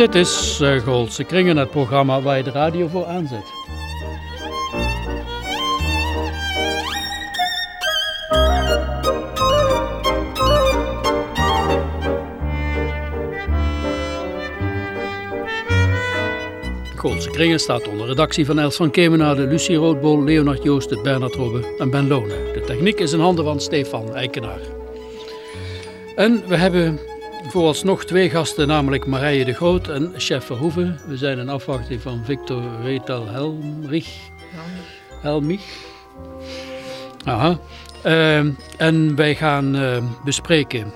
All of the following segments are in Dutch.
Dit is uh, Goldse Kringen, het programma waar je de radio voor aanzet. Goldse Kringen staat onder redactie van Els van Kemenade, Lucie Roodbol, Leonard Joosten, Bernard Robbe en Ben Lone. De techniek is in handen van Stefan Eikenaar. En we hebben vooralsnog twee gasten, namelijk Marije de Groot en Chef Verhoeven. We zijn in afwachting van Victor Retal Helmrich. Helmich. Aha. Uh, en wij gaan uh, bespreken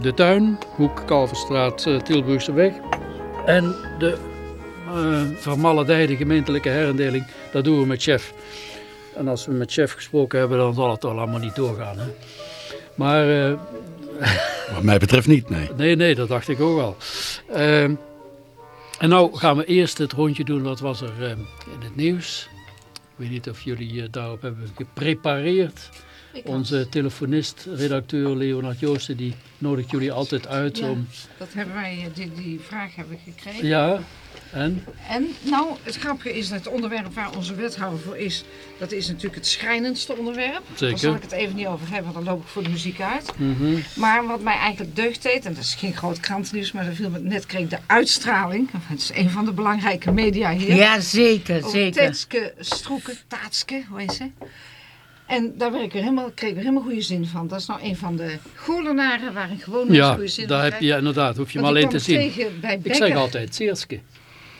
de tuin, Hoek Kalverstraat, uh, Tilburgse weg. En de uh, vermaledijde gemeentelijke herindeling, dat doen we met chef. En als we met chef gesproken hebben, dan zal het wel allemaal niet doorgaan. Hè? Maar... Wat mij betreft niet, nee. Nee, nee, dat dacht ik ook al. Uh, en nou gaan we eerst het rondje doen, wat was er uh, in het nieuws. Ik weet niet of jullie uh, daarop hebben geprepareerd. Onze telefonist, redacteur Leonard Joosten, die nodigt jullie altijd uit ja, om... dat hebben wij, die, die vraag hebben we gekregen. Ja, en? En nou, het grappige is dat het onderwerp waar onze wethouder voor is, dat is natuurlijk het schrijnendste onderwerp. Zeker. Daar zal ik het even niet over hebben, want dan loop ik voor de muziek uit. Mm -hmm. Maar wat mij eigenlijk deugd deed, en dat is geen groot krantennieuws, maar dat viel me net kreeg de uitstraling. Het is een van de belangrijke media hier. Ja, zeker, zeker. Tetske Stroeken, Taatske, hoe heet ze? En daar werd ik weer helemaal, kreeg ik weer helemaal goede zin van. Dat is nou een van de goorlenaren waar ik gewoon ja, goede zin daar van heb je ja, inderdaad, hoef je maar alleen te zien. Ik zeg altijd Tseerske.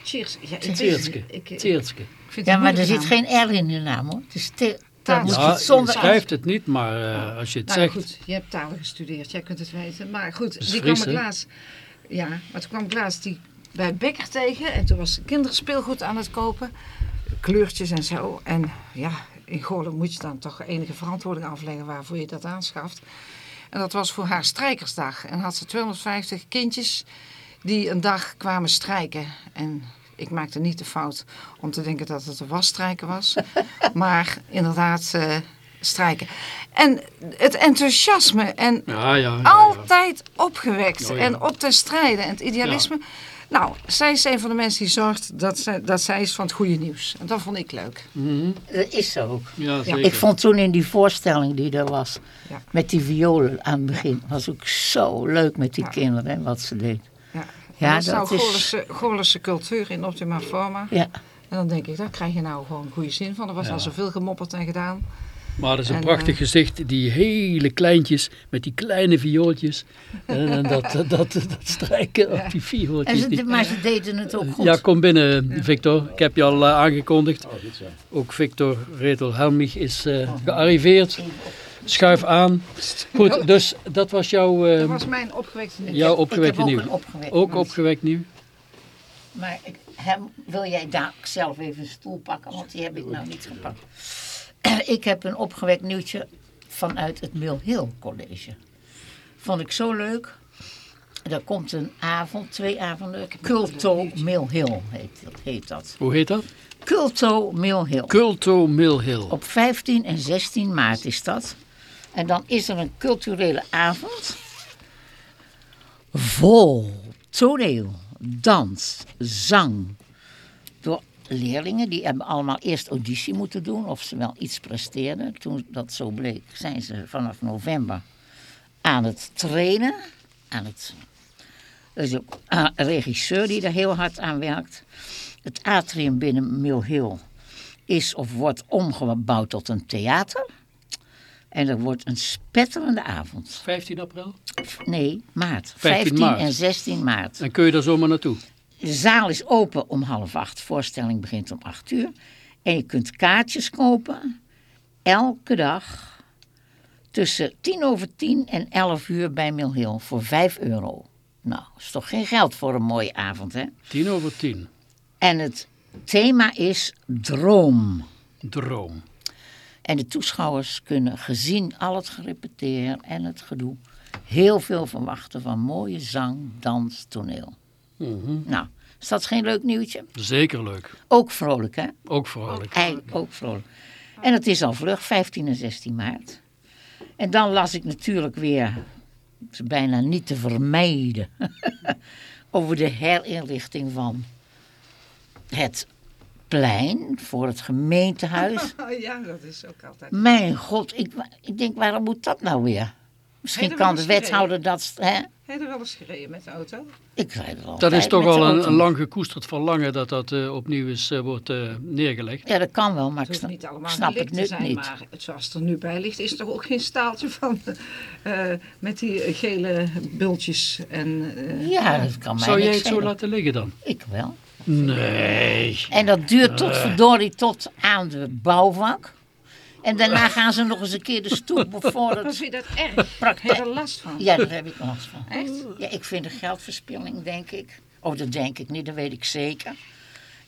Cheers. Ja. Tseerske. Ja, maar er zit geen R in de naam hoor. Het is te, dan moet je het zonder je schrijft het niet, maar uh, als je het nou, zegt... goed, je hebt talen gestudeerd, jij kunt het weten. Maar goed, die kwam ik laatst... Ja, maar toen kwam ik laatst die bij Bekker tegen. En toen was de kinderspeelgoed aan het kopen. Kleurtjes en zo. En ja, in Goorlen moet je dan toch enige verantwoording afleggen waarvoor je dat aanschaft. En dat was voor haar strijkersdag. En had ze 250 kindjes die een dag kwamen strijken. En ik maakte niet de fout om te denken dat het een wasstrijken was. maar inderdaad uh, strijken. En het enthousiasme en ja, ja, ja, altijd opgewekt. Oh, en op te strijden en het idealisme. Nou, zij is een van de mensen die zorgt dat zij, dat zij is van het goede nieuws. En dat vond ik leuk. Mm -hmm. Dat is zo. Ja, zeker. Ik vond toen in die voorstelling die er was, ja. met die violen aan het begin, was ook zo leuk met die Ja. kinderen en wat ze deed. Ja, dat is nou dat is- Goorlense, Goorlense cultuur in optima forma. Ja, En dan denk ik, daar krijg je nou gewoon goede zin van. Er was Ja. al zoveel gemopperd en gedaan. Maar dat is een En, prachtig eh, gezicht, die hele kleintjes met die kleine viooltjes. en, en dat, dat, dat, dat strijken op die en viooltjes. ze, die- maar ze deden het ook goed. Ja, kom binnen Victor. Ik heb je al eh, aangekondigd. Ook Victor Retel Helmich is eh, gearriveerd. Schuif aan. Goed, dus dat was jouw, Dat was mijn opgewekte nieuws. jouw opgewekte ook nieuws. een opgewekt Ook opgewekt nieuws. Maar ik, hem, wil jij daar zelf even een stoel pakken, want die heb ik nou niet gepakt. ik heb een opgewekt nieuwtje vanuit het Mill Hill College. Vond ik zo leuk. Er komt een avond, twee avonden, Culto Mill Hill heet, heet dat. Hoe heet dat? Culto Mill Hill. Culto Mill Hill. Op 15 en 16 maart is dat. En dan is er een culturele avond. Vol toneel, dans, zang. Door leerlingen, die hebben allemaal eerst auditie moeten doen of ze wel iets presteerden. Toen dat zo bleek, zijn ze vanaf november aan het trainen. Aan het, er is ook een regisseur die er heel hard aan werkt. Het atrium binnen Mill Hill is of wordt omgebouwd tot een theater. En er wordt een spetterende avond. 15 april. Nee, maart. 15 15 maart. en 16 maart. En kun je daar zomaar naartoe? De zaal is open om half acht. Voorstelling begint om acht uur. En je kunt kaartjes kopen. Elke dag. Tussen tien over tien en elf uur bij Mill Hill. Voor vijf euro. Nou, is toch geen geld voor een mooie avond, hè? 10 over 10. En het thema is droom. Droom. En de toeschouwers kunnen gezien al het gerepeteer en het gedoe heel veel verwachten van mooie zang, dans, toneel. Mhm. Nou, is dat geen leuk nieuwtje? Zeker leuk. Ook vrolijk, hè? Ook vrolijk. Eigenlijk ook vrolijk. En het is al vlug, 15 en 16 maart. En dan las ik natuurlijk weer, bijna niet te vermijden, over de herinrichting van het plein voor het gemeentehuis. ja, dat is ook altijd. Mijn god, ik, ik denk, waarom moet dat nou weer? Misschien kan wel de wethouder dat... Hè? Heb je er wel eens gereden met de auto? Ik rijd er Dat altijd is toch al een, lang gekoesterd verlangen dat dat eh, opnieuw eens eh, wordt eh, neergelegd. Ja, dat kan wel, maar Het ik niet allemaal snap het zijn, niet. maar het zoals het er nu bij ligt, is er toch ook geen staaltje van eh, met die gele bultjes. En, eh, Ja, dat kan mij Zou jij het zo laten liggen dan? Ik wel. Nee. En dat duurt tot Eh. verdorie tot aan de bouwvak. En daarna gaan ze nog eens een keer de stoep het vind je dat erg? Heb je praktijk. er last van? Ja, daar heb ik last van. Echt? Ja, ik vind het geldverspilling, denk ik. Oh, dat denk ik niet, dat weet ik zeker.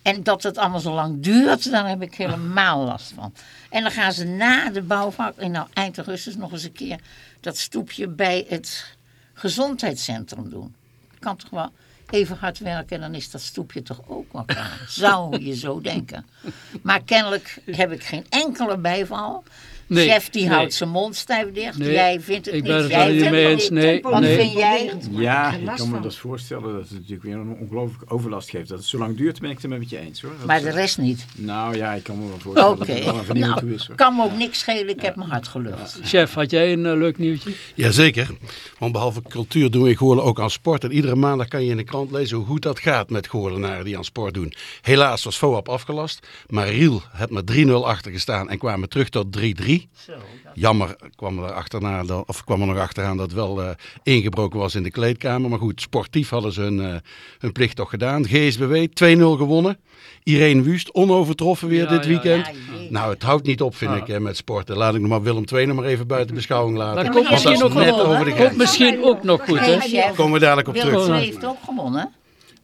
En dat het allemaal zo lang duurt, daar heb ik helemaal last van. En dan gaan ze na de bouwvak, en nou eind augustus nog eens een keer, dat stoepje bij het gezondheidscentrum doen. Kan toch wel even hard werken en dan is dat stoepje toch ook wel klaar. Zou je zo denken. Maar kennelijk heb ik geen enkele bijval. Nee, Chef die nee. houdt zijn mond stijf dicht. Nee, Jij vindt het ik niet. ben het Jij er niet mee het eens. niet. Nee, Wat nee. vind jij? Ja, ik kan me dus voorstellen dat het natuurlijk weer een ongelooflijke overlast geeft. Dat het zo lang duurt, ben ik het er met je eens hoor. Dat Maar de rest niet. Nou ja, ik kan me wel voorstellen dat het wel toe is Nou, hoor. kan me ook niks schelen. Ik heb mijn hart gelucht. Chef, had jij een eh, leuk nieuwtje? Jazeker, want behalve cultuur doen we in Goorlen ook aan sport. En iedere maandag kan je in de krant lezen hoe goed dat gaat met Goorlenaren die aan sport doen. Helaas was FOAP afgelast, maar Riel had met 3-0 achter gestaan en kwamen terug tot 3-3. Jammer kwam er, achterna, dat- of kwam er nog achteraan dat wel eh, ingebroken was in de kleedkamer. Maar goed, sportief hadden ze hun, eh, hun plicht toch gedaan. GSBW 2-0 gewonnen. Irene Wust onovertroffen weer Ja, dit weekend. ja, nou, het houdt niet op vind Ah. ik hè, met sporten. Laat ik nog maar Willem II nog maar even buiten beschouwing laten. Dat komt misschien ook nog gewonnen, over de hè? grens. Komt misschien ook nog goed, hè? Komen we dadelijk op Willem terug. II heeft ook gewonnen.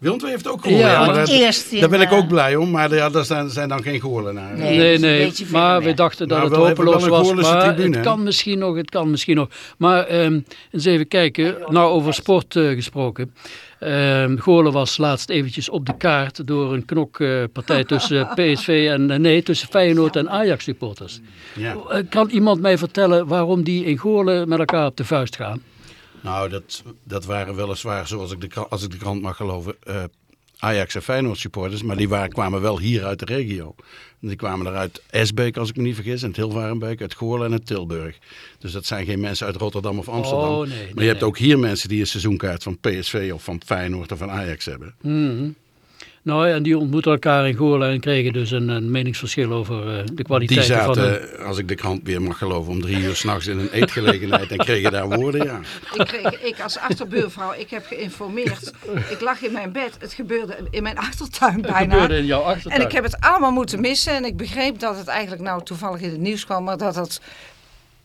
Willem II heeft ook gewonnen. Ja, Ja, maar want dat- eerst in, daar ben ik eh, ook blij om. Maar ja, dat zijn, zijn dan geen goorlenaren. Nee. Nee, nee, maar we dachten dat Maar het hopeloos was. Maar tribune, het kan misschien nog, het kan misschien nog. Maar ehm, eens even kijken, nou over sport eh, gesproken. Ehm Goorlen was laatst eventjes op de kaart door een knokpartij tussen PSV en, eh, nee, tussen Feyenoord en Ajax supporters. Ja. Eh, Kan iemand mij vertellen waarom die in Goorlen met elkaar op de vuist gaan? Nou, dat, dat waren weliswaar, zoals ik de, als ik de krant mag geloven, eh, Ajax en Feyenoord supporters. Maar die waren, kwamen wel hier uit de regio. Die kwamen er uit Esbeek, als ik me niet vergis, en het Hilvarenbeek, uit Goorlen en uit Tilburg. Dus dat zijn geen mensen uit Rotterdam of Amsterdam. Oh, nee, maar nee, je hebt ook hier mensen die een seizoenkaart van PSV of van Feyenoord of van Ajax hebben. Mhm. Nou, en die ontmoeten elkaar in Goorlen en kregen dus een, een meningsverschil over eh, de Die van hun... zaten, als ik de krant weer mag geloven, om drie uur s'nachts in een eetgelegenheid en kregen daar woorden, ja. Ik, kreeg, ik als achterbuurvrouw, ik heb geïnformeerd. Ik lag in mijn bed, het gebeurde in mijn achtertuin bijna. gebeurde in jouw achtertuin. En ik heb het allemaal moeten missen. En ik begreep dat het eigenlijk nou toevallig in het nieuws kwam. Maar dat het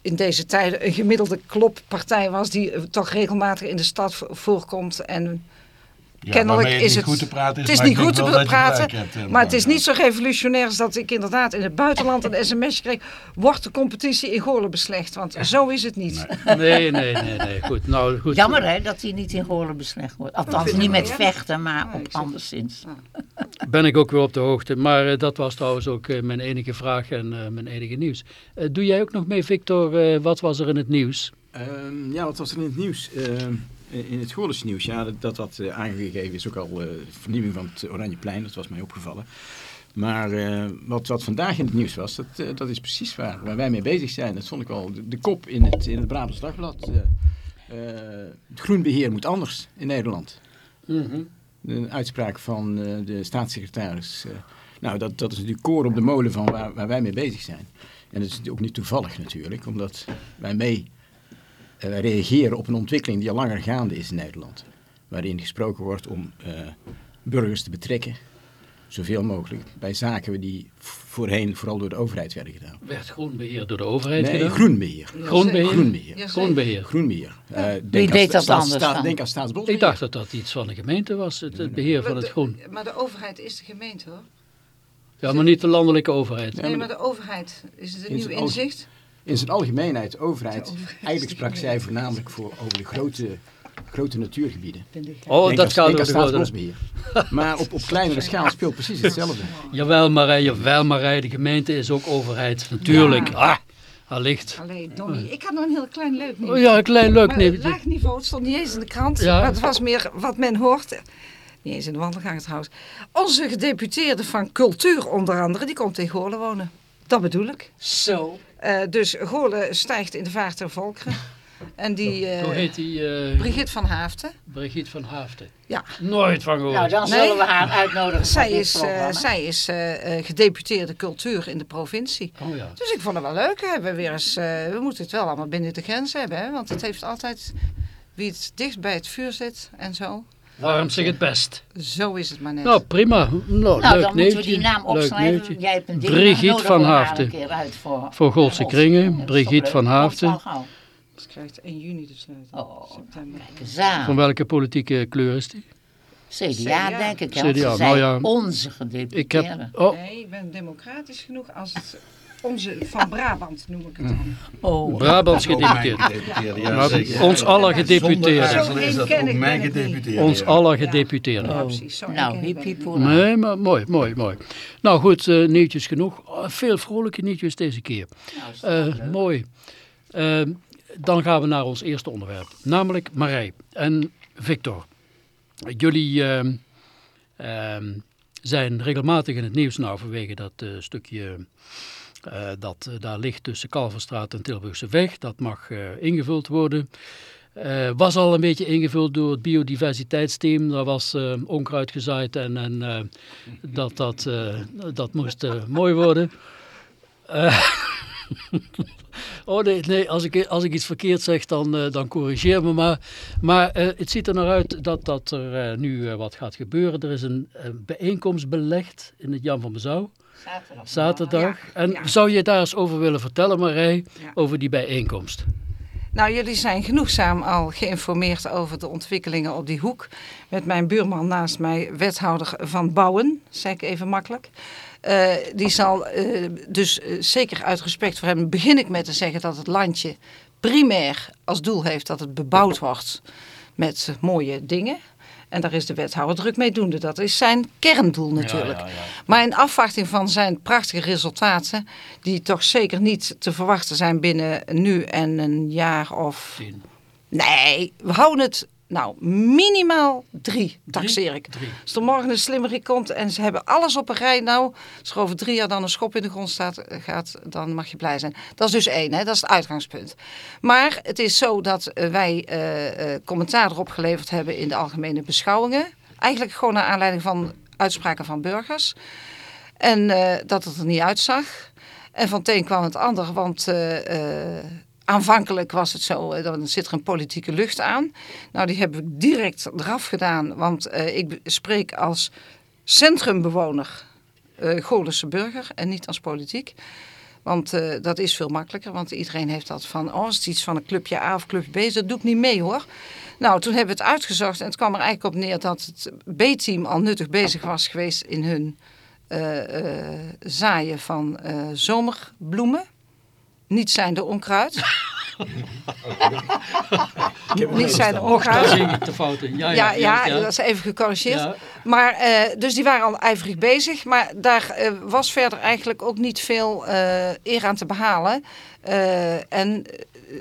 in deze tijden een gemiddelde kloppartij was. Die eh, toch regelmatig in de stad vo- voorkomt. En kennelijk is het... het is niet goed te praten. maar het is niet zo revolutionair als dat ik inderdaad in het buitenland een sms kreeg. Wordt de competitie in Goorlen beslecht? Want zo is het niet. Nee, nee, nee, nee. Goed, nou goed. Jammer hè, dat hij niet in Goorlen beslecht wordt. Althans niet met wel, vechten, maar Ja, op anderszins. Ben ik ook weer op de hoogte. Maar eh, dat was trouwens ook eh, mijn enige vraag en eh, mijn enige nieuws. Eh, doe jij ook nog mee, Victor? Eh, wat was er in het nieuws? Ehm, ja, wat was er in het nieuws? Ehm, in het Goorlense nieuws, ja, dat, dat eh, aangegeven is ook al eh, de vernieuwing van het Oranjeplein, dat was mij opgevallen. Maar eh, wat, wat vandaag in het nieuws was, dat, eh, dat is precies waar, waar wij mee bezig zijn. Dat vond ik wel de, de kop in het, in het Brabants Dagblad. Eh, eh, het groenbeheer moet anders in Nederland. Een uitspraak van eh, de staatssecretaris. eh. nou, dat, dat is natuurlijk koor op de molen van waar, waar wij mee bezig zijn. En dat is ook niet toevallig natuurlijk, omdat wij mee eh, reageren op een ontwikkeling die al langer gaande is in Nederland. Waarin gesproken wordt om eh, burgers te betrekken, zoveel mogelijk, bij zaken die voorheen vooral door de overheid werden gedaan. Werd groenbeheer door de overheid Nee, gedaan? groenbeheer. Groenbeheer? Groenbeheer. Ja, Groenbeheer. Groenbeheer. Eh, denk deed dat staats- anders? Denk aan staatsbosbeheer. Ik dacht dat dat iets van de gemeente was, het, het beheer van het groen. Maar de overheid is de gemeente hoor. Ja, maar niet de landelijke overheid. Ja, Nee, maar de overheid, is het een In nieuw inzicht? In zijn algemeenheid, de overheid, De overheid is eigenlijk sprak zij voornamelijk voor over de grote, grote natuurgebieden. Oh, Denk dat gaat grote... staatsbosbeheer. Maar op, op kleinere schaal speelt precies hetzelfde. Jawel Marij, jawel Marij, de gemeente is ook overheid. Natuurlijk. Ah, allicht. Allee, Donnie, ik had nog een heel klein leuk nieuws. Oh ja, een klein leuk Maar nieuwtje. laag niveau, het stond niet eens in de krant. Ja. Maar het was meer wat men hoort. Niet eens in de wandelgangen trouwens. Onze gedeputeerde van cultuur onder andere, die komt in Goorlen wonen. Dat bedoel ik. Zo. Eh, dus Goorlen stijgt in de vaart der volkeren. En die Hoe eh heet die? eh Brigitte van Haafden. Brigitte van Haafden. Ja. Nooit van gehoord. Nou, dan Nee. zullen we haar uitnodigen Zij is, eh, programma. zij is eh, eh, gedeputeerde cultuur in de provincie. Oh ja. Dus ik vond het wel leuk. Hè. We, weer eens, eh, we moeten het wel allemaal binnen de grens hebben. Hè. Want het heeft altijd wie het dichtst bij het vuur zit en zo. Waarom zeg het best? Zo is het maar net. Nou, prima. Nou, Nou, leuk dan moeten we die naam opschrijven. Jij hebt een ding, Brigitte van Haafden. een keer uit voor, Voor Goldse Kringen. Dat Brigitte van Haafden. Het krijgt 1 juni de sleutel. Oh, September. Van welke politieke kleur is die? CDA, CDA. denk ik. CDA, ze nou zijn ja. onze Ik gedeputeerde. heb... Oh, Nee, ik ben democratisch genoeg als het onze van Brabant noem ik het dan. Oh, Brabants gedeputeerde, ja, zeker. ons alle Zonder gedeputeerden. aarzelen is dat Zo ook mijn gedeputeerde. Ons ja. alle gedeputeerden. Ja, Oh. precies. Zo nou, hiep hiep. Nee, maar mooi, mooi, mooi. Nou goed, eh, nieuwtjes genoeg. Veel vrolijke nieuwtjes deze keer. Nou, Eh, mooi. Eh, dan gaan we naar ons eerste onderwerp. Namelijk Marij en Victor. Jullie ehm, ehm, zijn regelmatig in het nieuws nou vanwege dat eh, stukje eh, dat eh, daar ligt tussen Kalverstraat en Tilburgse Weg. Dat mag eh, ingevuld worden. Was al een beetje ingevuld door het biodiversiteitsteam. Daar was onkruid gezaaid en, en dat, dat, dat moest mooi worden. Oh nee, nee als, ik, als ik iets verkeerd zeg, dan, dan corrigeer me maar. Maar het ziet er naar uit dat, dat er nu wat gaat gebeuren. Er is een, bijeenkomst belegd in het Jan van Bezouw, Zaterdag. en zou je daar eens over willen vertellen, Marij, over die bijeenkomst? Nou, jullie zijn genoegzaam al geïnformeerd over de ontwikkelingen op die hoek. Met mijn buurman naast mij, wethouder van Bouwen, zeg ik even makkelijk. Eh, die zal eh, dus eh, zeker uit respect voor hem, begin ik met te zeggen dat het landje primair als doel heeft dat het bebouwd wordt met mooie dingen. En daar is de wethouder druk mee doende. Dat is zijn kerndoel natuurlijk. Maar in afwachting van zijn prachtige resultaten, die toch zeker niet te verwachten zijn binnen nu en een jaar of... Tien. Nee, we houden het, nou, minimaal drie, taxeer ik. Drie. Als er morgen een slimmerie komt en ze hebben alles op een rij, nou, als er over drie jaar dan een schop in de grond staat, eh, gaat, dan mag je blij zijn. Dat is dus één, hè? dat is het uitgangspunt. Maar het is zo dat eh, wij eh, commentaar erop geleverd hebben in de algemene beschouwingen. Eigenlijk gewoon naar aanleiding van uitspraken van burgers. En dat het er niet uitzag. En van het een kwam het ander, want aanvankelijk was het zo, eh, dan zit er een politieke lucht aan. Nou, die heb ik direct eraf gedaan, want eh, ik spreek als centrumbewoner, uh, burger en niet als politiek. Want dat is veel makkelijker, want iedereen heeft dat van, oh, is het iets van een clubje A of clubje B, dat doe ik niet mee hoor. Nou, toen hebben we het uitgezocht en het kwam er eigenlijk op neer dat het B-team al nuttig bezig was geweest in hun zaaien van zomerbloemen. Niet zijn de onkruid. Niet zijn de onkruid. fouten. Ja, Ja, ja, ja, dat is even gecorrigeerd. Ja. Maar, uh, dus die waren al ijverig bezig. Maar daar uh, was verder eigenlijk ook niet veel uh, eer aan te behalen. en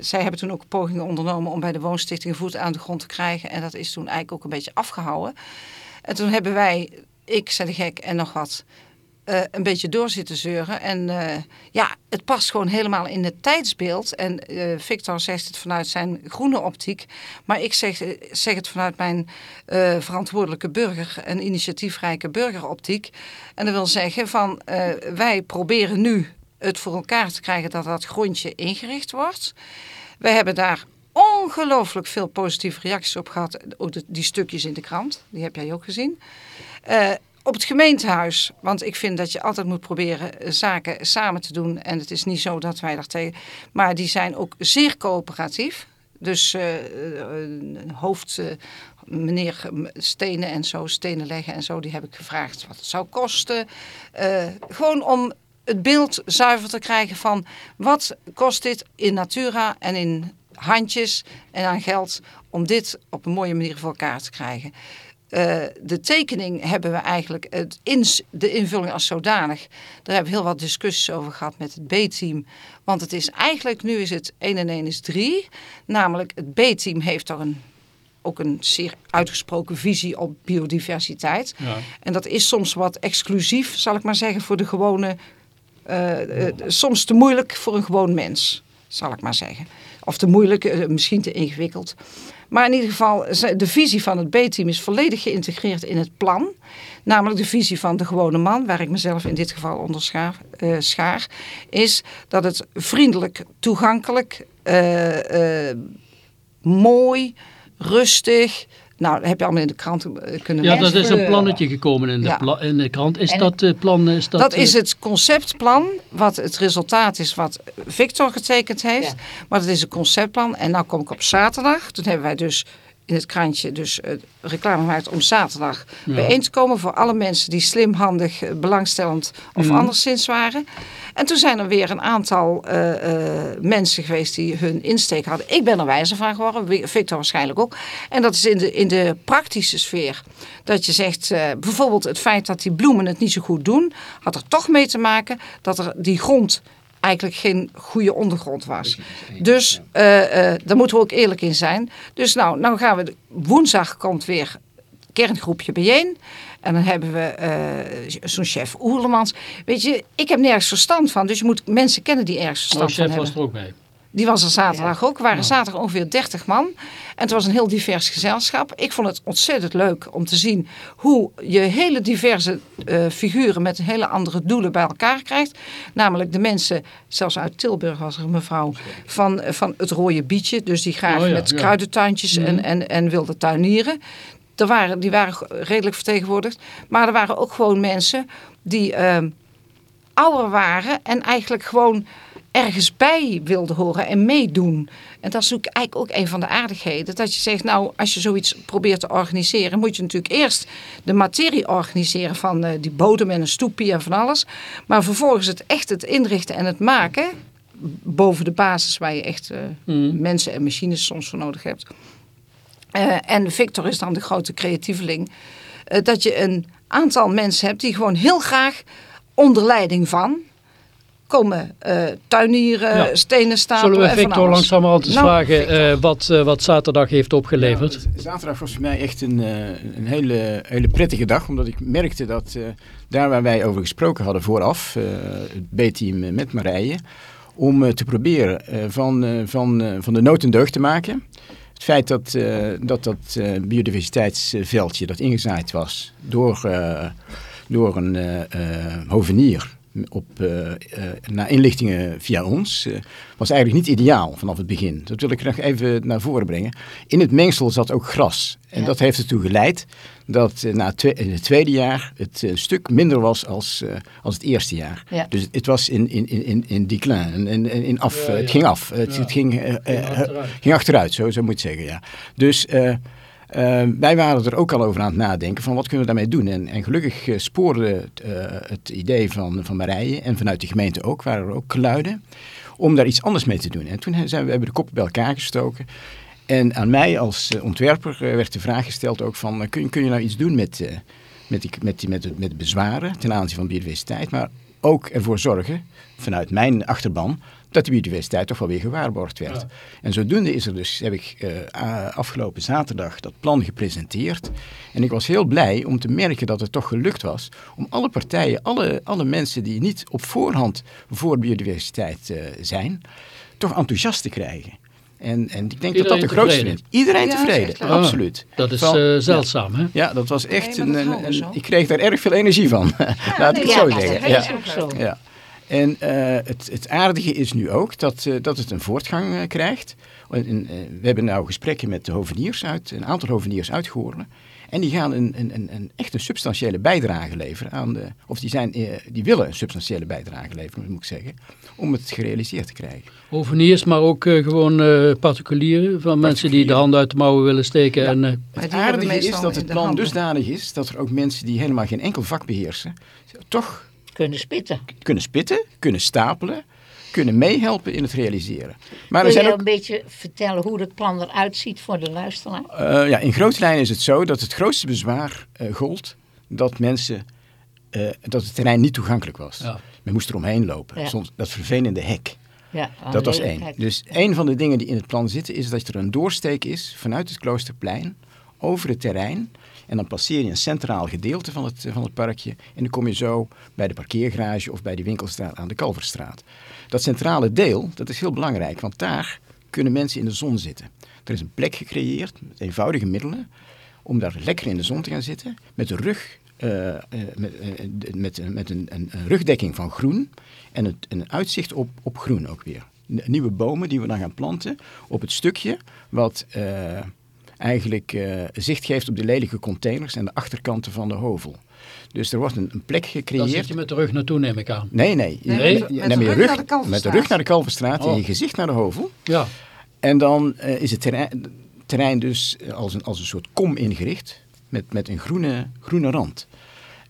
zij hebben toen ook pogingen ondernomen om bij de woonstichting voet aan de grond te krijgen. En dat is toen eigenlijk ook een beetje afgehouden. En toen hebben wij, ik, zei de gek en nog wat, uh, een beetje door zitten zeuren. En uh, ja, het past gewoon helemaal in het tijdsbeeld. En uh, Victor zegt het vanuit zijn groene optiek. Maar ik zeg, zeg het vanuit mijn verantwoordelijke burger en initiatiefrijke burgeroptiek. En dat wil zeggen van wij proberen nu het voor elkaar te krijgen dat dat grondje ingericht wordt. Wij hebben daar ongelooflijk veel positieve reacties op gehad. Ook die stukjes in de krant, die heb jij ook gezien. Op het gemeentehuis, want ik vind dat je altijd moet proberen zaken samen te doen. En het is niet zo dat wij daar tegen... Maar die zijn ook zeer coöperatief. Dus uh, hoofd, meneer Stenen en zo, stenen leggen en zo, die heb ik gevraagd wat het zou kosten. Gewoon om het beeld zuiver te krijgen van wat kost dit in natura en in handjes en aan geld om dit op een mooie manier voor elkaar te krijgen. Eh, de tekening hebben we eigenlijk, het ins, de invulling als zodanig. Daar hebben we heel wat discussies over gehad met het B-team. Want het is eigenlijk, nu is het 1 en 1 is 3. Namelijk het B-team heeft toch een, ook een zeer uitgesproken visie op biodiversiteit. Ja. En dat is soms wat exclusief, zal ik maar zeggen, voor de gewone... eh, eh, soms te moeilijk voor een gewoon mens, zal ik maar zeggen. Of te moeilijk, eh, misschien te ingewikkeld. Maar in ieder geval, de visie van het B-team is volledig geïntegreerd in het plan. Namelijk de visie van de gewone man, waar ik mezelf in dit geval onder schaar, eh, schaar is dat het vriendelijk, toegankelijk, eh, eh, mooi, rustig... Nou, dat heb je allemaal in de krant eh, kunnen Ja, dat is een plannetje gekomen in de, Ja. pla- in de krant. Is En- dat eh, plan... Is dat, Dat eh, is het conceptplan, wat het resultaat is wat Victor getekend heeft. Ja. Maar dat is een conceptplan. En nou kom ik op zaterdag. Toen hebben wij dus in het krantje dus eh, reclame gemaakt om zaterdag bijeen te komen voor alle mensen die slim, handig, eh, belangstellend of Mhm. anderszins waren. En toen zijn er weer een aantal eh, mensen geweest die hun insteek hadden. Ik ben er wijzer van geworden, Victor waarschijnlijk ook. En dat is in de, in de praktische sfeer. Dat je zegt, bijvoorbeeld het feit dat die bloemen het niet zo goed doen, had er toch mee te maken dat er die grond eigenlijk geen goede ondergrond was. Dus eh, eh, daar moeten we ook eerlijk in zijn. Dus nou, nou gaan we, de- woensdag komt weer kerngroepje bijeen. En dan hebben we eh, zo'n chef Oerlemans. Weet je, ik heb nergens verstand van. Dus je moet mensen kennen die ergens Oh, verstand van chef hebben. was er ook bij. Die was er zaterdag ook. Waren zaterdag ongeveer 30 man. En het was een heel divers gezelschap. Ik vond het ontzettend leuk om te zien hoe je hele diverse eh, figuren met hele andere doelen bij elkaar krijgt. Namelijk de mensen, zelfs uit Tilburg was er een mevrouw, van, van het rode bietje. Dus die graag Oh ja, met ja. kruidentuintjes en, en, en wilde tuinieren. Er waren, die waren redelijk vertegenwoordigd. Maar er waren ook gewoon mensen die ehm, ouder waren en eigenlijk gewoon ergens bij wilden horen en meedoen. En dat is eigenlijk ook een van de aardigheden. Dat je zegt, nou, als je zoiets probeert te organiseren, moet je natuurlijk eerst de materie organiseren van eh, die bodem en een stoepie en van alles. Maar vervolgens het echt het inrichten en het maken, boven de basis waar je echt eh, mensen en machines soms voor nodig hebt. Eh, en Victor is dan de grote creatieveling. Dat je een aantal mensen hebt die gewoon heel graag onder leiding van komen eh, tuinieren, Ja. stenen stapelen Zullen we van Victor langzamerhand eens Nou, vragen eh, wat, eh, wat zaterdag heeft opgeleverd? Ja, zaterdag was voor mij echt een, eh, een hele, hele prettige dag. Omdat ik merkte dat eh, daar waar wij over gesproken hadden vooraf, eh, het B-team met Marije, om eh, te proberen eh, van, eh, van, eh, van de nood een deugd te maken. Het feit dat eh, dat, dat eh, biodiversiteitsveldje dat ingezaaid was door, eh, door een eh, eh, hovenier op, eh, eh, naar inlichtingen via ons, eh, was eigenlijk niet ideaal vanaf het begin. Dat wil ik nog even naar voren brengen. In het mengsel zat ook gras. En Ja. dat heeft ertoe geleid dat na in het tweede jaar het een stuk minder was als, eh, als het eerste jaar. Ja. Dus het was in, in, in, in, in declin, in, in, in af, Ja, het ging af. Het, Ja. het ging, Ging achteruit. ging achteruit, zo, zo moet je zeggen, ja. Dus wij waren er ook al over aan het nadenken van wat kunnen we daarmee doen. En, en gelukkig eh, spoorde het, eh, het idee van, van Marije en vanuit de gemeente ook, waren er ook geluiden, om daar iets anders mee te doen. En toen zijn we, hebben de koppen bij elkaar gestoken. En aan mij als eh, ontwerper werd de vraag gesteld ook van, kun, kun je nou iets doen met, met, die, met, die, met, met bezwaren ten aanzien van biodiversiteit, maar ook ervoor zorgen, vanuit mijn achterban, dat de biodiversiteit toch wel weer gewaarborgd werd. Ja. En zodoende is er dus, heb ik eh, afgelopen zaterdag dat plan gepresenteerd. En ik was heel blij om te merken dat het toch gelukt was om alle partijen, alle, alle mensen die niet op voorhand voor biodiversiteit eh, zijn, toch enthousiast te krijgen. En, en ik denk dat Iedereen dat de grootste tevreden? is. Iedereen Ja, dat tevreden, absoluut. Dat is eh, zeldzaam, hè? Ja, dat was echt Nee, dat een. Ik kreeg daar erg veel energie van. Laat ik het zo ja, zeggen. dat Ja. is ook zo. Ja. En eh, het, het aardige is nu ook dat, eh, dat het een voortgang eh, krijgt. En, eh, we hebben nou gesprekken met de hoveniers uit, een aantal hoveniers uit Goorlen. En die gaan een, een, een, een echt een substantiële bijdrage leveren aan de. Of die, zijn, die willen een substantiële bijdrage leveren, moet ik zeggen. Om het gerealiseerd te krijgen. Hoveniers, maar ook gewoon eh, particulieren. Van mensen die de handen uit de mouwen willen steken. Ja. En, eh, Maar Het aardige is dat het plan handen. dusdanig is dat er ook mensen die helemaal geen enkel vak beheersen. toch Kunnen spitten. kunnen spitten, kunnen stapelen, kunnen meehelpen in het realiseren. Maar Kun zijn je ook, een beetje vertellen hoe het plan eruit ziet voor de luisteraar? eh, ja, in grote lijnen is het zo dat het grootste bezwaar eh, gold dat mensen, eh, dat het terrein niet toegankelijk was. Ja. Men moest er omheen lopen. Ja. Soms dat vervelende hek. Ja, Dat was één. Dus één van de dingen die in het plan zitten is dat er een doorsteek is vanuit het Kloosterplein over het terrein. En dan passeer je een centraal gedeelte van het, van het parkje. En dan kom je zo bij de parkeergarage of bij de winkelstraat aan de Kalverstraat. Dat centrale deel, dat is heel belangrijk, want daar kunnen mensen in de zon zitten. Er is een plek gecreëerd met eenvoudige middelen om daar lekker in de zon te gaan zitten. Met de rug, eh, eh, met, eh, met, met een, een, een rugdekking van groen en het, een uitzicht op, op groen ook weer. Nieuwe bomen die we dan gaan planten op het stukje wat eigenlijk eh, zicht geeft op de lelijke containers en de achterkanten van de hovel. Dus er wordt een, een plek Daar gecreëerd. zit je met de rug naartoe, neem ik aan. Nee, nee. Je- Nee, je- met de neem je rug rug naar de Kalverstraat. Met de rug naar de Kalverstraat en Oh. je gezicht naar de hovel. Ja, En dan eh, is het terrein, terrein dus eh, als een, als een soort kom ingericht met, met een groene, groene rand.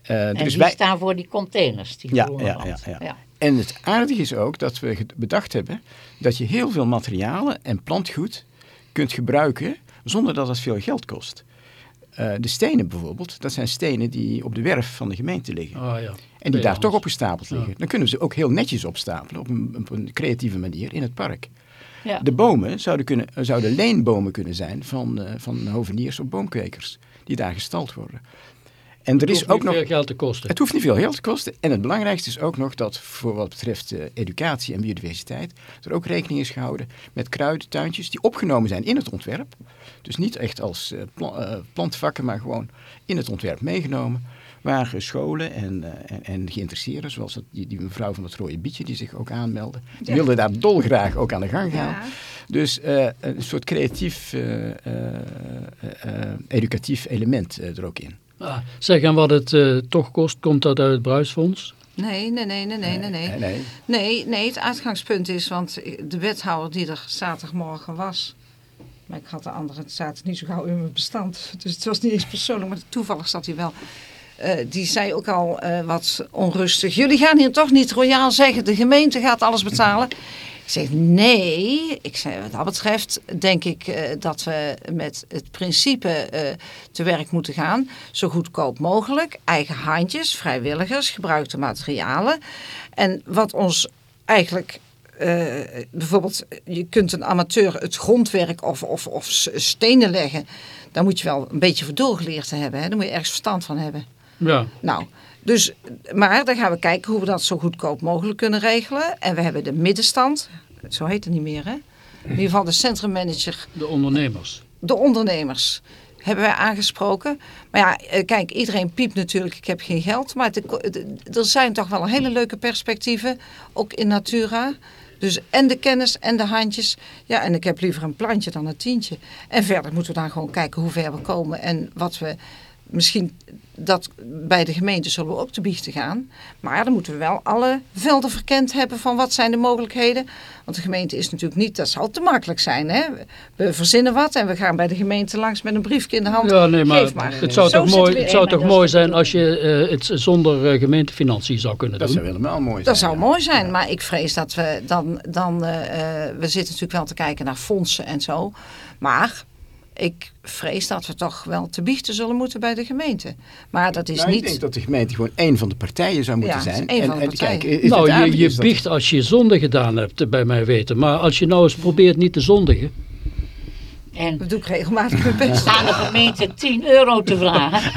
Eh, er En die bij- staan voor die containers. Die Ja, groene ja, rand. ja, ja. En het aardige is ook dat we bedacht hebben dat je heel veel materialen en plantgoed kunt gebruiken zonder dat het veel geld kost. Eh, de stenen bijvoorbeeld, dat zijn stenen die op de werf van de gemeente liggen. ah ja. En die daar Tweedehands. toch opgestapeld liggen. Ja. Dan kunnen we ze ook heel netjes opstapelen op een, op een creatieve manier in het park. Ja. De bomen zouden, kunnen, zouden leenbomen kunnen zijn van, eh, van hoveniers of boomkwekers die daar gestald worden. En er Het is hoeft ook niet nog. veel geld te kosten. Het hoeft niet veel geld te kosten. En het belangrijkste is ook nog dat voor wat betreft eh, educatie en biodiversiteit er ook rekening is gehouden met kruidentuintjes die opgenomen zijn in het ontwerp. Dus niet echt als eh, pla- eh, plantvakken, maar gewoon in het ontwerp meegenomen. Waar scholen en, eh, en, en geïnteresseerden, zoals dat, die, die mevrouw van het Rode Bietje die zich ook aanmeldde, die Ja. wilden daar dolgraag ook aan de gang gaan. Ja. Dus eh, een soort creatief, educatief element er ook in. Ah, zeg, en wat het eh, toch kost, komt dat uit het Bruisfonds? Nee, nee, nee, nee, nee, nee. nee. Nee, nee. Nee, nee, het uitgangspunt is, want de wethouder die er zaterdagmorgen was, maar ik had de andere zaterdag niet zo gauw in mijn bestand, dus het was niet eens persoonlijk, maar toevallig zat hij wel. Eh, die zei ook al eh, wat onrustig. Jullie gaan hier toch niet royaal zeggen, de gemeente gaat alles betalen. Ik zeg nee. Ik zei, wat dat betreft denk ik eh, dat we met het principe te werk moeten gaan. Zo goedkoop mogelijk. Eigen handjes, vrijwilligers, gebruikte materialen. En wat ons eigenlijk eh, bijvoorbeeld, je kunt een amateur het grondwerk of, of, of stenen leggen. Daar moet je wel een beetje voor doorgeleerd hebben. Hè? Daar moet je ergens verstand van hebben. Ja, Nou, dus, maar dan gaan we kijken hoe we dat zo goedkoop mogelijk kunnen regelen. En we hebben de middenstand, zo heet het niet meer hè. In ieder geval de centrummanager, de ondernemers. de ondernemers hebben wij aangesproken. Maar ja, eh, kijk, iedereen piept natuurlijk, ik heb geen geld. Maar er zijn toch wel hele leuke perspectieven, ook in Natura. Dus en de kennis en de handjes. Ja, en ik heb liever een plantje dan een tientje. En verder moeten we dan gewoon kijken hoe ver we komen en wat we misschien dat bij de gemeente zullen we ook te biechten gaan. Maar dan moeten we wel alle velden verkend hebben van wat zijn de mogelijkheden. Want de gemeente is natuurlijk niet, dat zal te makkelijk zijn. Hè? We verzinnen wat en we gaan bij de gemeente langs met een briefje in de hand. Ja, nee, maar, het zou Zo toch mooi, het zou toch dat mooi zijn als je eh, het zonder eh, gemeentefinanciën zou kunnen Dat doen. zou helemaal mooi zijn. Dat zou ja. mooi zijn, maar ik vrees dat we dan, dan eh, eh, we zitten natuurlijk wel te kijken naar fondsen en zo. Maar ik vrees dat we toch wel te biechten zullen moeten bij de gemeente. Maar dat is Nou, Ik niet... denk dat de gemeente gewoon één van de partijen zou moeten Ja, het zijn. één van de partijen. kijk, is het nou, je, je dat- biecht als je zonde gedaan hebt, eh, bij mij weten. Maar als je nou eens probeert niet te zondigen. En Dat doe ik regelmatig mijn best. aan de gemeente 10 euro te vragen.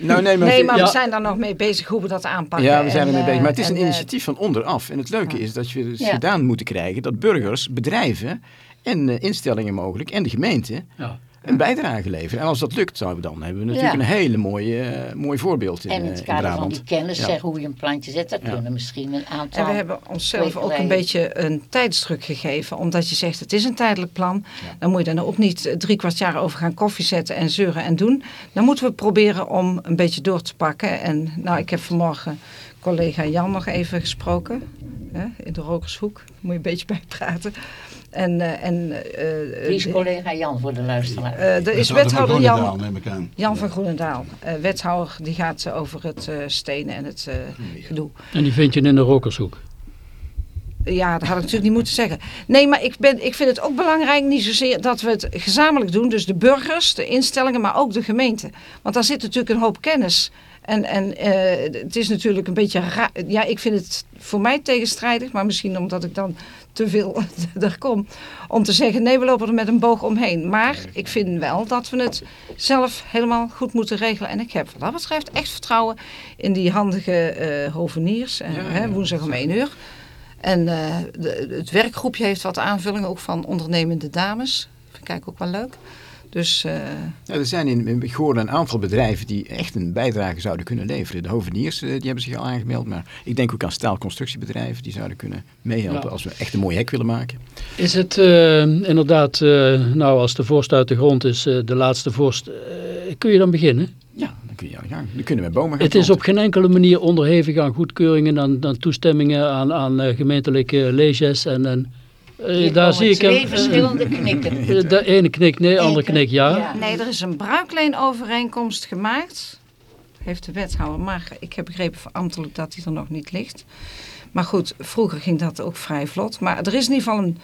Nou, nee, maar, Nee, maar Ja. we zijn daar nog mee bezig hoe we dat aanpakken. ja, we zijn En, ermee eh, bezig. Maar het is en, een eh, initiatief van onderaf. En het leuke is dat we dus Ja. gedaan moeten krijgen dat burgers, bedrijven en eh, instellingen mogelijk en de gemeente Ja. een bijdrage leveren. En als dat lukt, zouden we dan hebben we natuurlijk Ja. een hele mooie, eh, mooi voorbeeld in, En in eh, het in kader van Brabant. die kennis, Ja. zeg hoe je een plantje zet, daar Ja. kunnen misschien een aantal... En we hebben onszelf ook een beetje een tijdsdruk gegeven. Omdat je zegt het is een tijdelijk plan. Dan moet je dan ook niet drie kwart jaar over gaan koffie zetten en zeuren en doen. Dan moeten we proberen om een beetje door te pakken. En nou, ik heb vanmorgen collega Jan nog even gesproken. Hè, in de Rokershoek. Daar moet je een beetje bij praten. En, eh, en eh, Wie is eh, collega Jan voor de luisteraar? eh, er is Wethouder van wethouder Groenendaal, Jan, neem ik aan. Jan van Groenendaal. Eh, wethouder die gaat eh, over het eh, stenen en het eh, gedoe. En die vind je in de rokershoek. Ja, dat had ik natuurlijk niet moeten zeggen. Nee, maar ik, ben, ik vind het ook belangrijk, niet zozeer dat we het gezamenlijk doen. Dus de burgers, de instellingen, maar ook de gemeente. Want daar zit natuurlijk een hoop kennis. En, en eh, het is natuurlijk een beetje raar. Ja, ik vind het voor mij tegenstrijdig, maar misschien omdat ik dan te veel er kom. Om te zeggen, nee, we lopen er met een boog omheen. Maar ik vind wel dat we het zelf helemaal goed moeten regelen. En ik heb wat dat betreft echt vertrouwen in die handige eh hoveniers. En, hè, woensdag om 1 uur. En eh, de- het werkgroepje heeft wat aanvullingen ook van ondernemende dames. Vind ik ook wel leuk. Dus eh, Ja, er zijn in, in een aantal bedrijven die echt een bijdrage zouden kunnen leveren. De hoveniers eh, die hebben zich al aangemeld, maar ik denk ook aan staalconstructiebedrijven die zouden kunnen meehelpen Ja. als we echt een mooi hek willen maken. Is het eh, inderdaad, eh, nou als de vorst uit de grond is, eh, de laatste vorst, eh, kun je dan beginnen? Ja, dan, kun je, ja, dan kunnen we bomen gaan Het is op geen enkele manier onderhevig aan goedkeuringen, aan, aan toestemmingen, aan, aan eh, gemeentelijke leges. En, en, Hier daar zie ik twee een, verschillende knikken. eh, de ene knik nee, de andere knik ja. Ja. nee, er is een bruikleenovereenkomst gemaakt. Heeft de wethouder, maar ik heb begrepen van ambtelijk dat die er nog niet ligt. Maar goed, vroeger ging dat ook vrij vlot. Maar er is in ieder geval een,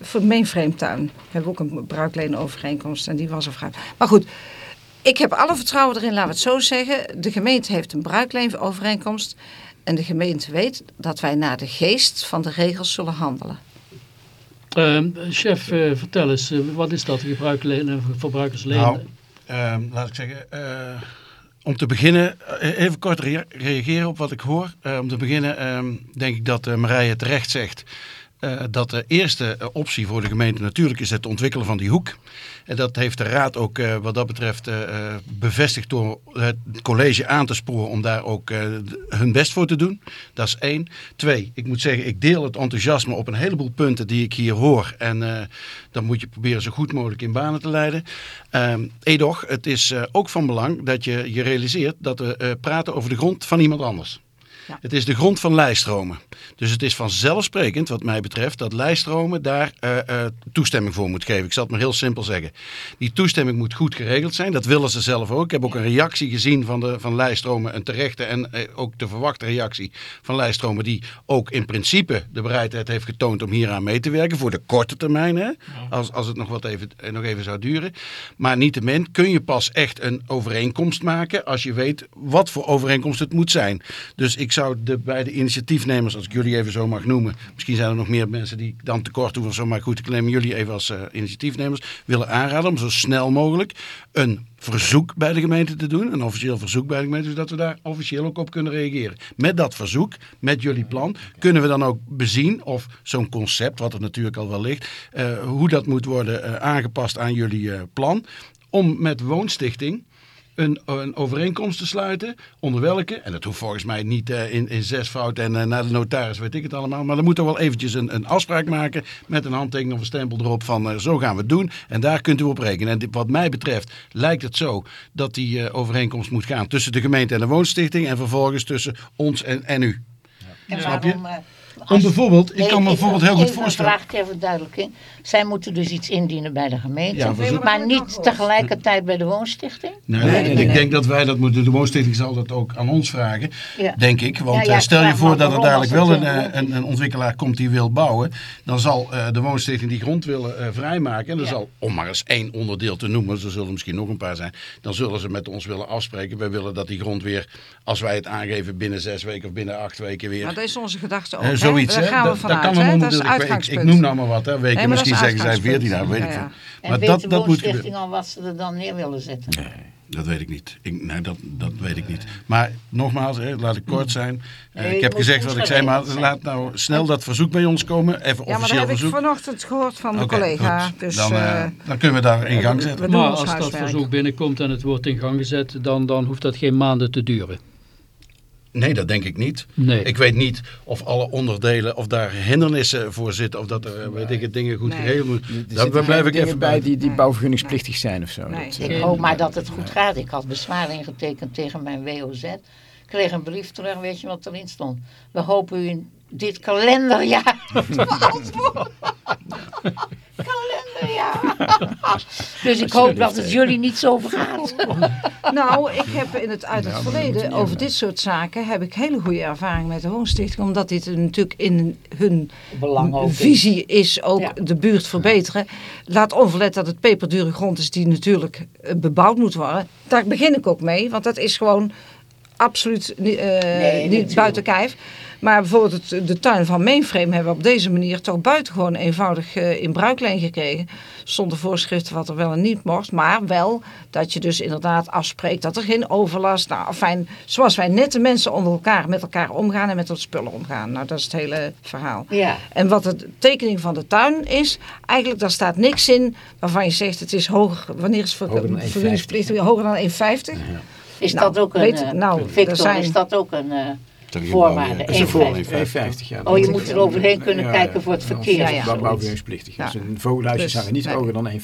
voor de mainframe-tuin hebben we ook een bruikleenovereenkomst en die was er vrij. Maar goed, ik heb alle vertrouwen erin, laten we het zo zeggen. De gemeente heeft een bruikleenovereenkomst. En de gemeente weet dat wij naar de geest van de regels zullen handelen. Ehm, chef, eh, vertel eens, eh, wat is dat, gebruikleen en verbruikersleen? Nou, ehm, laat ik zeggen, eh, om te beginnen, even kort rea- reageren op wat ik hoor. Eh, om te beginnen ehm, denk ik dat Marije terecht zegt eh, dat de eerste eh, optie voor de gemeente natuurlijk is het ontwikkelen van die hoek. En dat heeft de raad ook eh, wat dat betreft bevestigd door het college aan te sporen om daar ook hun best voor te doen. Dat is één. Twee, ik moet zeggen, ik deel het enthousiasme op een heleboel punten die ik hier hoor. En dan moet je proberen zo goed mogelijk in banen te leiden. Ehm edoch, het is ook van belang dat je je realiseert dat we praten over de grond van iemand anders. Ja. Het is de grond van lijststromen. Dus het is vanzelfsprekend, wat mij betreft, dat lijststromen daar eh, eh, toestemming voor moet geven. Ik zal het maar heel simpel zeggen. Die toestemming moet goed geregeld zijn. Dat willen ze zelf ook. Ik heb ook een reactie gezien van, de, van lijststromen, een terechte en eh, ook de verwachte reactie van lijststromen, die ook in principe de bereidheid heeft getoond om hieraan mee te werken. Voor de korte termijn, hè? Als, als het nog, wat even, nog even zou duren. Maar niettemin kun je pas echt een overeenkomst maken als je weet wat voor overeenkomst het moet zijn. Dus ik zou de beide initiatiefnemers, als ik jullie even zo mag noemen, misschien zijn er nog meer mensen die ik dan tekort doen of zo, maar goed, ik neem jullie even als eh, initiatiefnemers, willen aanraden om zo snel mogelijk een verzoek bij de gemeente te doen, een officieel verzoek bij de gemeente, zodat we daar officieel ook op kunnen reageren. Met dat verzoek, met jullie plan, kunnen we dan ook bezien of zo'n concept, wat er natuurlijk al wel ligt, eh, hoe dat moet worden eh, aangepast aan jullie plan, om met Woonstichting een, een overeenkomst te sluiten. Onder welke, en dat hoeft volgens mij niet eh, in, in zesvoud en eh, naar de notaris, weet ik het allemaal. Maar dan moet er wel eventjes een, een afspraak maken met een handtekening of een stempel erop van eh, zo gaan we het doen. En daar kunt u op rekenen. En dit- wat mij betreft lijkt het zo dat die eh, overeenkomst moet gaan tussen de gemeente en de woonstichting. En vervolgens tussen ons en, en u. En Snap je? waarom, Om bijvoorbeeld, ik kan me even- bijvoorbeeld heel goed even voorstellen. Een vraag ter verduidelijking. Zij moeten dus iets indienen bij de gemeente, Ja, maar niet tegelijkertijd bij de woonstichting? Nee, ik denk dat wij dat moeten. De woonstichting zal dat ook aan ons vragen, Ja. denk ik. Want Ja, ja, eh, stel je voor dat er dadelijk wel een, eh, zo een, een ontwikkelaar komt die wil bouwen. Dan zal eh, de woonstichting die grond willen eh, vrijmaken. En dan Ja. zal, om maar eens één onderdeel te noemen, er zullen misschien nog een paar zijn. Dan zullen ze met ons willen afspreken. Wij willen dat die grond weer, als wij het aangeven, binnen zes weken of binnen acht weken weer. Maar dat is onze gedachte ook. Hè? zoiets, Daar gaan we Dat, dat vanuit. kan een hè? onderdeel. Dat is het ik, ik, ik uitgangspunt. noem nou maar wat, hè? Weken, Nee, misschien is zeggen zij uitgangspunt. 14, nou weet ik Ja, veel. ja. En Maar weet dat, dat moet gebeuren. al wat ze er dan neer willen zetten? Dat weet ik niet. Ik, nee, dat, dat weet ik niet. Maar nogmaals, hè, laat ik kort zijn. Eh, Nee, ik heb gezegd wat ik zei, maar laat nou snel dat verzoek bij ons komen. Even Ja, maar dat officieel heb ik verzoek. vanochtend gehoord van de collega. goed. Dus, dan, eh, eh, dan kunnen we daar in gang we zetten. doen Maar als dat verzoek binnenkomt en het wordt in gang gezet, dan, dan hoeft dat geen maanden te duren. Nee, dat denk ik niet. Nee. Ik weet niet of alle onderdelen, of daar hindernissen voor zitten. Of dat er, weet ik het, dingen goed Nee. geregeld moeten. Daar blijf ik even bij die, die Nee. bouwvergunningsplichtig zijn of zo. Nee. Dat, Ik eh, hoop maar dat het goed gaat. Ik had bezwaar ingetekend tegen mijn WOZ. Ik kreeg een brief terug, weet je wat erin stond? We hopen u in dit kalenderjaar te beantwoorden. Dus ik hoop dat het jullie niet zo vergaat. Nou, ik heb in het, uit het verleden over dit soort zaken heb ik hele goede ervaring met de Woonstichting. Omdat dit natuurlijk in hun Belang ook. visie is ook Ja. de buurt verbeteren. Laat onverlet dat het peperdure grond is die natuurlijk eh, bebouwd moet worden. Daar begin ik ook mee, want dat is gewoon absoluut eh, niet natuurlijk. buiten kijf. Maar bijvoorbeeld het, de tuin van Mainframe hebben we op deze manier toch buitengewoon eenvoudig eh, in bruikleen gekregen. Zonder voorschriften wat er wel en niet mocht. Maar wel dat je dus inderdaad afspreekt dat er geen overlast. Nou, fijn, zoals wij nette mensen onder elkaar met elkaar omgaan en met ons spullen omgaan. Nou, dat is het hele verhaal. Ja. En wat de tekening van de tuin is, eigenlijk daar staat niks in waarvan je zegt het is hoger. Wanneer is het Hoger dan ver- vergunningsplichtig? 1,50. Hoger dan 1,50? Is Nou, dat ook een, weet- eh, nou, Victor, zijn- is dat ook een eh, Dat is een voorwaarde? gebouw, ja. Dat is een 1,50. voor 1,50 ja. Oh, je moet er overheen kunnen kijken voor het verkeer. Ja, ja. Dat bouwvergunningsplichtig. Ja. Dus een vogelhuisje Dus, zijn niet nee. hoger dan 1,50.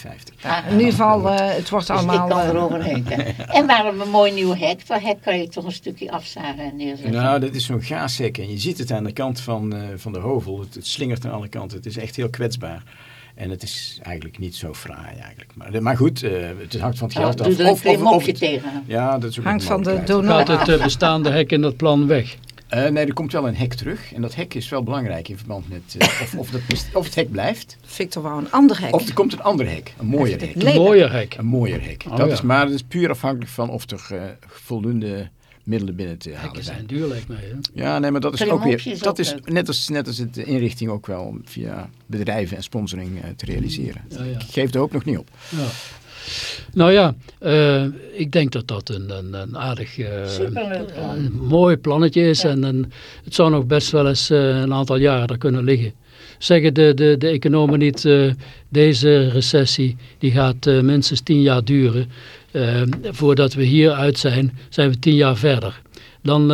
Ja, in ieder geval, eh, het wordt Dus allemaal... ik kan er eh, overheen kijken. En waarom een mooi nieuw hek? Dat hek kan je toch een stukje afzagen en neerzetten. Nou, dat is zo'n gaashek. En je ziet het aan de kant van, eh, van de hovel. Het, het slingert aan alle kanten. Het is echt heel kwetsbaar. En het is eigenlijk niet zo fraai eigenlijk. Maar, maar goed, eh, het hangt van het Oh, geld doe af. er een tegen. Ja, dat is ook hangt van de donor Gaat het eh, bestaande hek in dat plan weg? Eh, nee, er komt wel een hek terug. En dat hek is wel belangrijk in verband met eh, of, of, dat, of het hek blijft. Victor wou een ander hek. Of er komt een ander hek. Een mooier hek. Een mooier hek. Een mooier hek. Oh, dat ja. is, maar dat is puur afhankelijk van of er eh, voldoende middelen binnen te halen Hekken zijn. zijn duur lijkt mij. Hè? Ja, nee, maar dat is ook weer. is Dat ook is net als, net als het de inrichting ook wel via bedrijven en sponsoring eh, te realiseren. Ja, ja. Ik geef de hoop nog niet op. Ja. Nou ja, eh, ik denk dat dat een, een, een aardig eh, een mooi plannetje is. En een, het zou nog best wel eens eh, een aantal jaren er kunnen liggen. Zeggen de, de, de economen niet, deze recessie die gaat minstens tien jaar duren. Voordat we hieruit zijn, zijn we tien jaar verder. Dan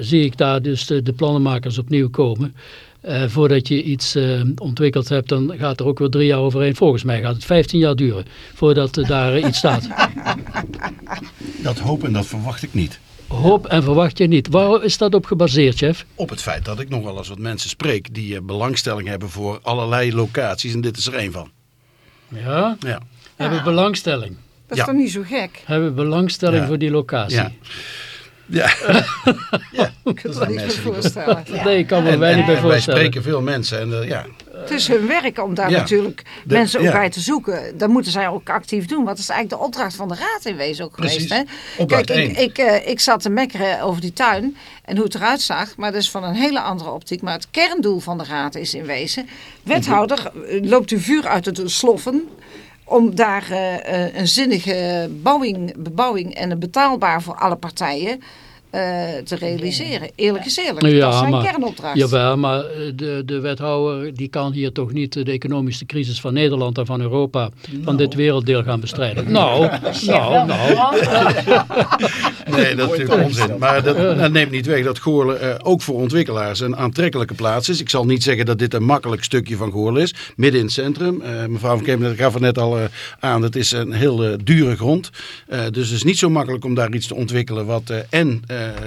zie ik daar dus de, de plannenmakers opnieuw komen. Eh, voordat je iets eh, ontwikkeld hebt, dan gaat er ook weer drie jaar overheen. Volgens mij gaat het 15 jaar duren voordat er daar iets staat. Dat hoop en dat verwacht ik niet. Hoop en verwacht je niet. Waar is dat op gebaseerd, chef? Op het feit dat ik nog wel eens wat mensen spreek die eh, belangstelling hebben voor allerlei locaties. En dit is er één van. Ja, Ja. hebben belangstelling. Dat is Ja. toch niet zo gek? Hebben belangstelling Ja. voor die locatie. Ja. Ja. ja. Ik kan het niet voorstellen. Nee, ik kan me En, weinig en- bij en wij spreken veel mensen. En eh, ja, Het is hun werk om daar Ja. natuurlijk De- mensen ook ja. bij te zoeken. Dat moeten zij ook actief doen. Want dat is eigenlijk de opdracht van de raad in wezen ook Precies. geweest. Hè? Kijk, ik, ik, eh, ik zat te mekkeren over die tuin en hoe het eruit zag. Maar dat is van een hele andere optiek. Maar het kerndoel van de raad is in wezen... Wethouder, eh, loopt u vuur uit het sloffen... om daar eh, eh, een zinnige bouwing, bebouwing en een betaalbaar voor alle partijen... eh, te realiseren. Eerlijk is eerlijk. Ja, dat is zijn maar- kernopdracht. Jawel, maar eh, de, de wethouder die kan hier toch niet de economische crisis van Nederland en van Europa, van dit werelddeel gaan bestrijden. Nou, nou, nou. nee, dat is natuurlijk onzin. Maar dat, dat neemt niet weg dat Goorlen eh, ook voor ontwikkelaars een aantrekkelijke plaats is. Ik zal niet zeggen dat dit een makkelijk stukje van Goorlen is. Midden in het centrum. Eh, mevrouw van Kempen gaf het net al aan. Het is een heel dure grond. Eh, dus het is niet zo makkelijk om daar iets te ontwikkelen wat eh, en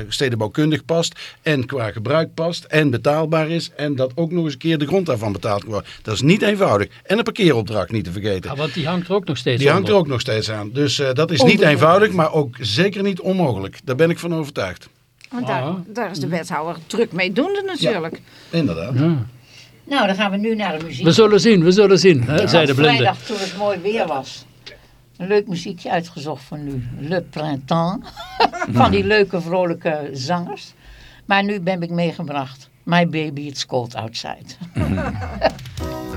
stedenbouwkundig past. En qua gebruik past. En betaalbaar is. En dat ook nog eens een keer de grond daarvan betaald worden. Dat is niet eenvoudig. En een parkeeropdracht niet te vergeten. Ja, want die hangt er ook nog steeds Die hangt er ook nog steeds aan. Dus eh, dat is niet eenvoudig, maar ook zeker niet onmogelijk. Daar ben ik van overtuigd. Want daar, Ah. daar is de wethouder druk mee doende natuurlijk. Inderdaad. Ja. Nou, dan gaan we nu naar de muziek. We zullen zien, we zullen zien, hè, zei de blinde. Vrijdag toen het mooi weer was. Een leuk muziekje uitgezocht voor nu. Le Printemps. Van die leuke vrolijke zangers. Maar nu ben ik meegebracht. My baby, it's cold outside.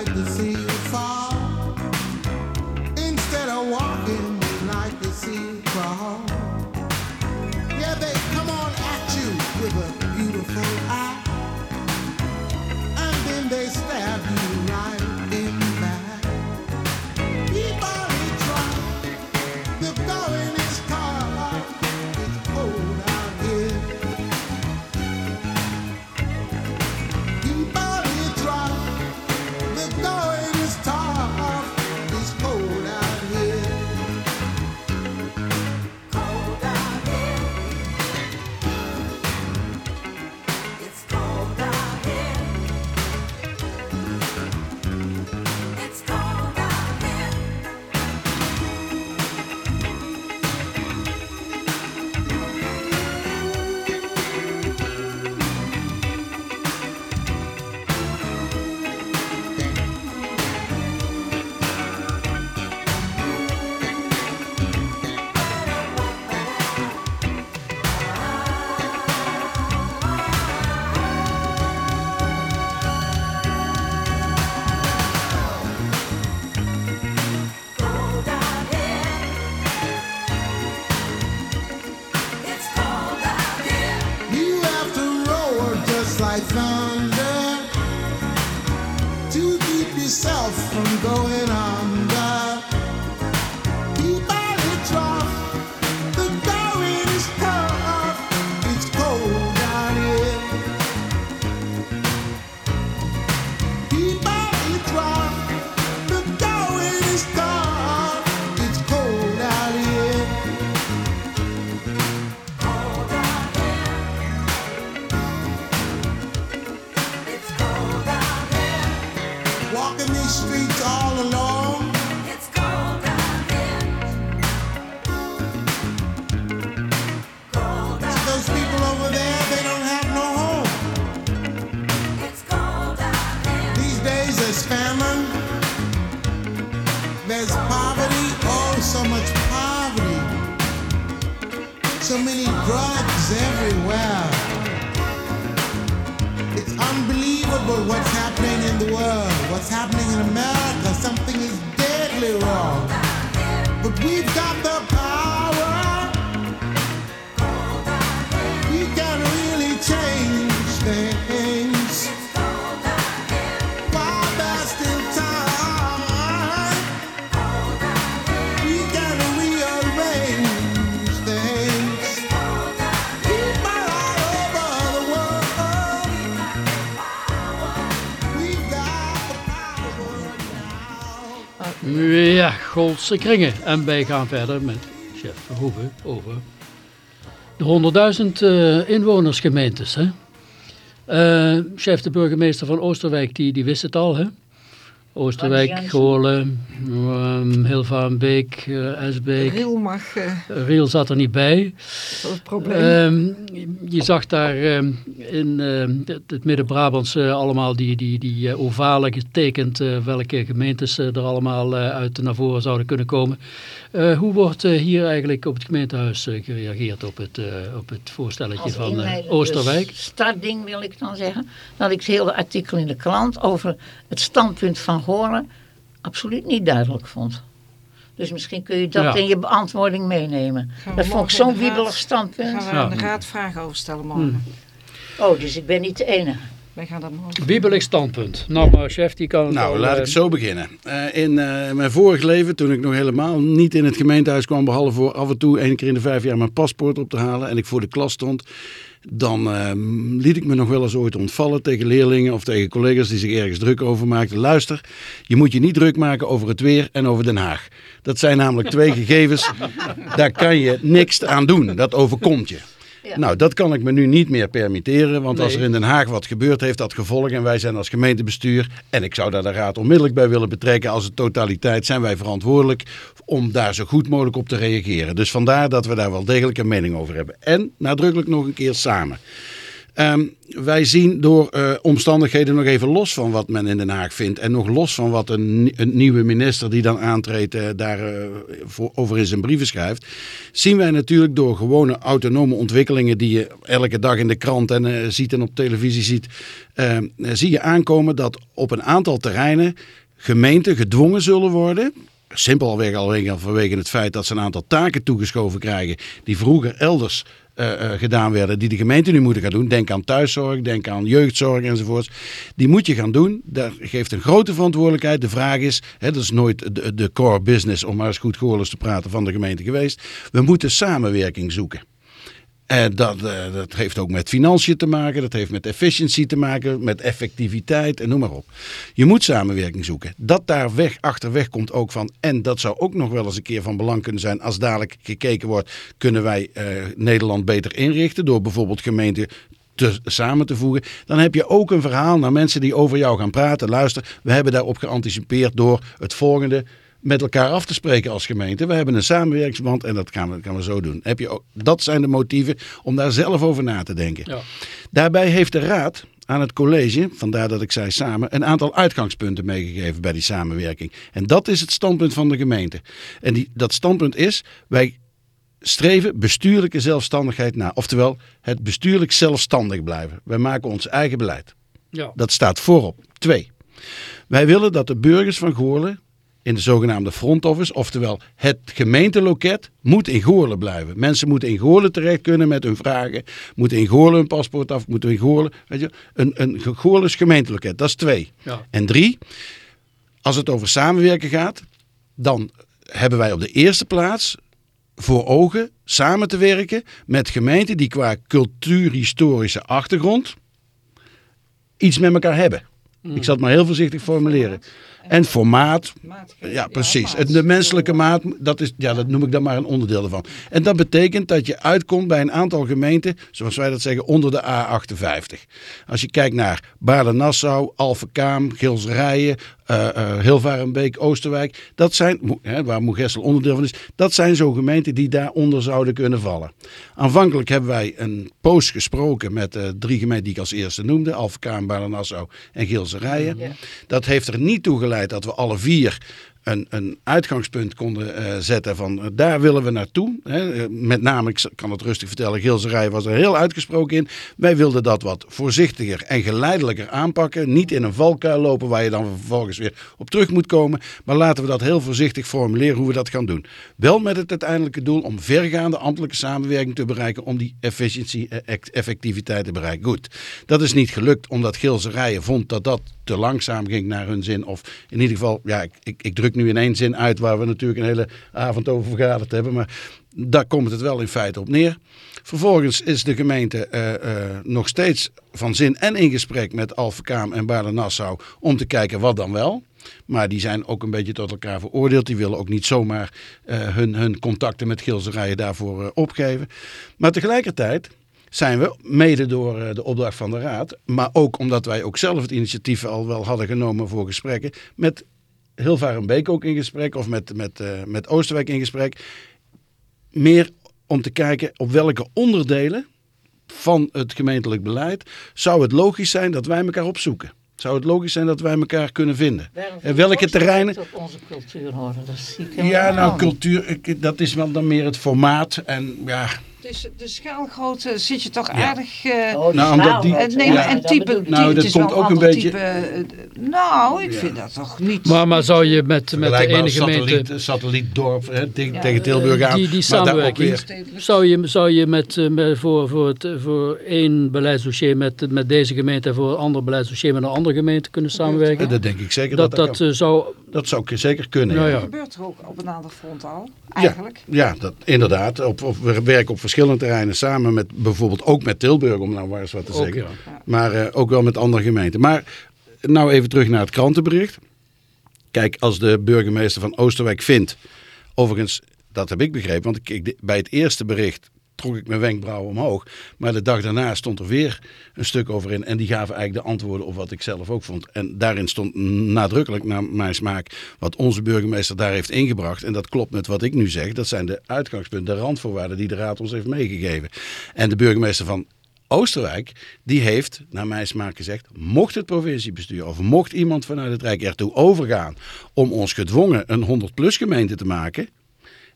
like the sea. Kringen. En wij gaan verder met chef Verhoeven over de 100.000 eh, inwonersgemeentes. Hè? Eh, chef de burgemeester van Oosterwijk, die, die wist het al. Hè? Oosterwijk. Goorlen, um, Hilvaanbeek, eh Esbeek. Riel mag eh, Riel zat er niet bij. dat is het probleem. Ehm, je zag daar ehm, in ehm, het, het Midden-Brabantse allemaal die, die, die eh, ovalen getekend welke gemeentes er allemaal uit naar voren zouden kunnen komen. Hoe wordt hier eigenlijk op het gemeentehuis eh, gereageerd op het, op het voorstelletje Als van Oosterwijk? startding wil ik dan zeggen. Dat ik het hele artikel in de krant over het standpunt van Horen absoluut niet duidelijk vond. Dus misschien kun je dat Ja. in je beantwoording meenemen. Dat vond ik zo'n in wiebelig standpunt. gaan we aan de raad vragen over stellen morgen. Oh, dus ik ben niet de enige. Wij gaan dat morgen. Wiebelig standpunt. Nou, maar chef, die kan Nou, laat eh, ik zo beginnen. Eh, in eh, mijn vorig leven, toen ik nog helemaal niet in het gemeentehuis kwam, behalve voor af en toe één keer in de vijf jaar mijn paspoort op te halen en ik voor de klas stond, dan eh, liet ik me nog wel eens ooit ontvallen tegen leerlingen of tegen collega's die zich ergens druk over maakten. Luister, je moet je niet druk maken over het weer en over Den Haag. Dat zijn namelijk twee gegevens, daar kan je niks aan doen. Dat overkomt je. Ja. Nou, dat kan ik me nu niet meer permitteren. Want als er in Den Haag wat gebeurt, heeft dat gevolgen. En wij zijn als gemeentebestuur, en ik zou daar de raad onmiddellijk bij willen betrekken. Als het totaliteit zijn wij verantwoordelijk om daar zo goed mogelijk op te reageren. Dus vandaar dat we daar wel degelijk een mening over hebben. En nadrukkelijk nog een keer samen. Ehm, wij zien door eh, omstandigheden nog even los van wat men in Den Haag vindt. En nog los van wat een, een nieuwe minister die dan aantreedt eh, daar eh, voor, over in zijn brieven schrijft. Zien wij natuurlijk door gewone autonome ontwikkelingen die je elke dag in de krant en eh, ziet en op televisie ziet. eh, zie je aankomen dat op een aantal terreinen gemeenten gedwongen zullen worden Simpelweg alweer vanwege het feit dat ze een aantal taken toegeschoven krijgen die vroeger elders eh, eh, gedaan werden, die de gemeente nu moeten gaan doen. Denk aan thuiszorg, denk aan jeugdzorg enzovoorts. Die moet je gaan doen. Dat geeft een grote verantwoordelijkheid. De vraag is, hè, dat is nooit de, de core business, om maar eens goed Goorles te praten, van de gemeente geweest. We moeten samenwerking zoeken. En dat, eh, dat heeft ook met financiën te maken, dat heeft met efficiëntie te maken, met effectiviteit en noem maar op. Je moet samenwerking zoeken. Dat daar weg, achterweg komt ook van, en dat zou ook nog wel eens een keer van belang kunnen zijn als dadelijk gekeken wordt, kunnen wij eh, Nederland beter inrichten door bijvoorbeeld gemeenten te, samen te voegen. Dan heb je ook een verhaal naar mensen die over jou gaan praten. Luister, we hebben daarop geanticipeerd door het volgende met elkaar af te spreken als gemeente. We hebben een samenwerkingsband en dat gaan we, gaan we zo doen. Heb je ook, dat zijn de motieven om daar zelf over na te denken. Ja. Daarbij heeft de Raad aan het college, vandaar dat ik zei samen, een aantal uitgangspunten meegegeven bij die samenwerking. En dat is het standpunt van de gemeente. En die, dat standpunt is, wij streven bestuurlijke zelfstandigheid na. Oftewel, het bestuurlijk zelfstandig blijven. Wij maken ons eigen beleid. Ja. Dat staat voorop. Twee. Wij willen dat de burgers van Goorlen in de zogenaamde front office, oftewel het gemeenteloket, moet in Goorlen blijven. Mensen moeten in Goorlen terecht kunnen met hun vragen, moeten in Goorlen hun paspoort af, moeten in Goorlen, weet je, een, een Goorlens gemeenteloket. Dat is twee. Ja. En drie, als het over samenwerken gaat, dan hebben wij op de eerste plaats voor ogen samen te werken met gemeenten die qua cultuurhistorische achtergrond iets met elkaar hebben. Ik zal het maar heel voorzichtig formuleren. En formaat, Maat- ja, precies. De menselijke maat, dat, is, ja, dat noem ik dan maar een onderdeel ervan. En dat betekent dat je uitkomt bij een aantal gemeenten, zoals wij dat zeggen, onder de A58. Als je kijkt naar Baarden-Nassau, Alphenkaam, Gilserijen, eh eh, Hilvarenbeek, Oosterwijk. Dat zijn, hè, waar Moergestel onderdeel van is, dat zijn zo gemeenten die daaronder zouden kunnen vallen. Aanvankelijk hebben wij een post gesproken met eh, drie gemeenten die ik als eerste noemde. Alphenkaam, Baarden-Nassau en Gilserijen. Dat heeft er niet toe dat we alle vier een, een uitgangspunt konden eh, zetten van eh, daar willen we naartoe. Hè. Eh, Met name, ik kan het rustig vertellen, Gilserij was er heel uitgesproken in. Wij wilden dat wat voorzichtiger en geleidelijker aanpakken. Niet in een valkuil lopen waar je dan vervolgens weer op terug moet komen. Maar laten we dat heel voorzichtig formuleren hoe we dat gaan doen. Wel met het uiteindelijke doel om vergaande ambtelijke samenwerking te bereiken om die efficiëntie, ect- effectiviteit te bereiken. Goed, dat is niet gelukt omdat Gilserijen vond dat dat te langzaam ging naar hun zin. Of in ieder geval, ja, ik, ik, ik druk nu in één zin uit waar we natuurlijk een hele avond over vergaderd hebben. Maar daar komt het wel in feite op neer. Vervolgens is de gemeente eh, eh, nog steeds van zin en in gesprek met Alphenkaam en Baarden-Nassau om te kijken wat dan wel. Maar die zijn ook een beetje tot elkaar veroordeeld. Die willen ook niet zomaar eh, hun, hun contacten met Gilserijen daarvoor opgeven. Maar tegelijkertijd zijn we, mede door eh, de opdracht van de Raad, maar ook omdat wij ook zelf het initiatief al wel hadden genomen voor gesprekken, met Hilvarenbeek ook in gesprek of met, met, eh, met Oosterwijk in gesprek. Meer om te kijken op welke onderdelen van het gemeentelijk beleid zou het logisch zijn dat wij elkaar opzoeken. Zou het logisch zijn dat wij elkaar kunnen vinden? En welke terreinen? Tot onze cultuur horen, dat zie ik Ja, nou, cultuur, dat is wel dan meer het formaat. En ja, Dus de schaalgrootte zit je toch aardig... Oh, die Nou, omdat die- eh, nee, ja, maar en type. Nou, dat komt wel ook een beetje- type, eh, nou, ik vind dat toch niet... Maar, maar zou je met, met de ene gemeente... satelliet, satellietdorp hè, tegen, Ja, tegen Tilburg aan. die, die maar daar ook samenwerking, weer- zou je, zou je met, eh, met, voor, voor, het, voor één beleidsdossier met, met deze gemeente en voor een ander beleidsdossier met een andere gemeente kunnen samenwerken? Dat denk ik zeker Dat, dat dat, zou... Dat zou zeker kunnen. Nou ja. ja. Dat gebeurt er ook op een ander front al, eigenlijk. Ja, dat, inderdaad. Op, op, we werken op verschillende terreinen samen met bijvoorbeeld ook met Tilburg, om nou maar eens wat te Ook, zeggen. ja. Maar eh, ook wel met andere gemeenten. Maar nou even terug naar het krantenbericht. Kijk, als de burgemeester van Oosterwijk vindt, overigens, dat heb ik begrepen, want ik, ik- bij het eerste bericht trok ik mijn wenkbrauwen omhoog. Maar de dag daarna stond er weer een stuk over in. En die gaven eigenlijk de antwoorden op wat ik zelf ook vond. En daarin stond nadrukkelijk naar mijn smaak wat onze burgemeester daar heeft ingebracht. En dat klopt met wat ik nu zeg. Dat zijn de uitgangspunten, de randvoorwaarden die de raad ons heeft meegegeven. En de burgemeester van Oosterwijk, die heeft, naar mijn smaak gezegd, mocht het provinciebestuur of mocht iemand vanuit het Rijk ertoe overgaan om ons gedwongen een 100-plus gemeente te maken,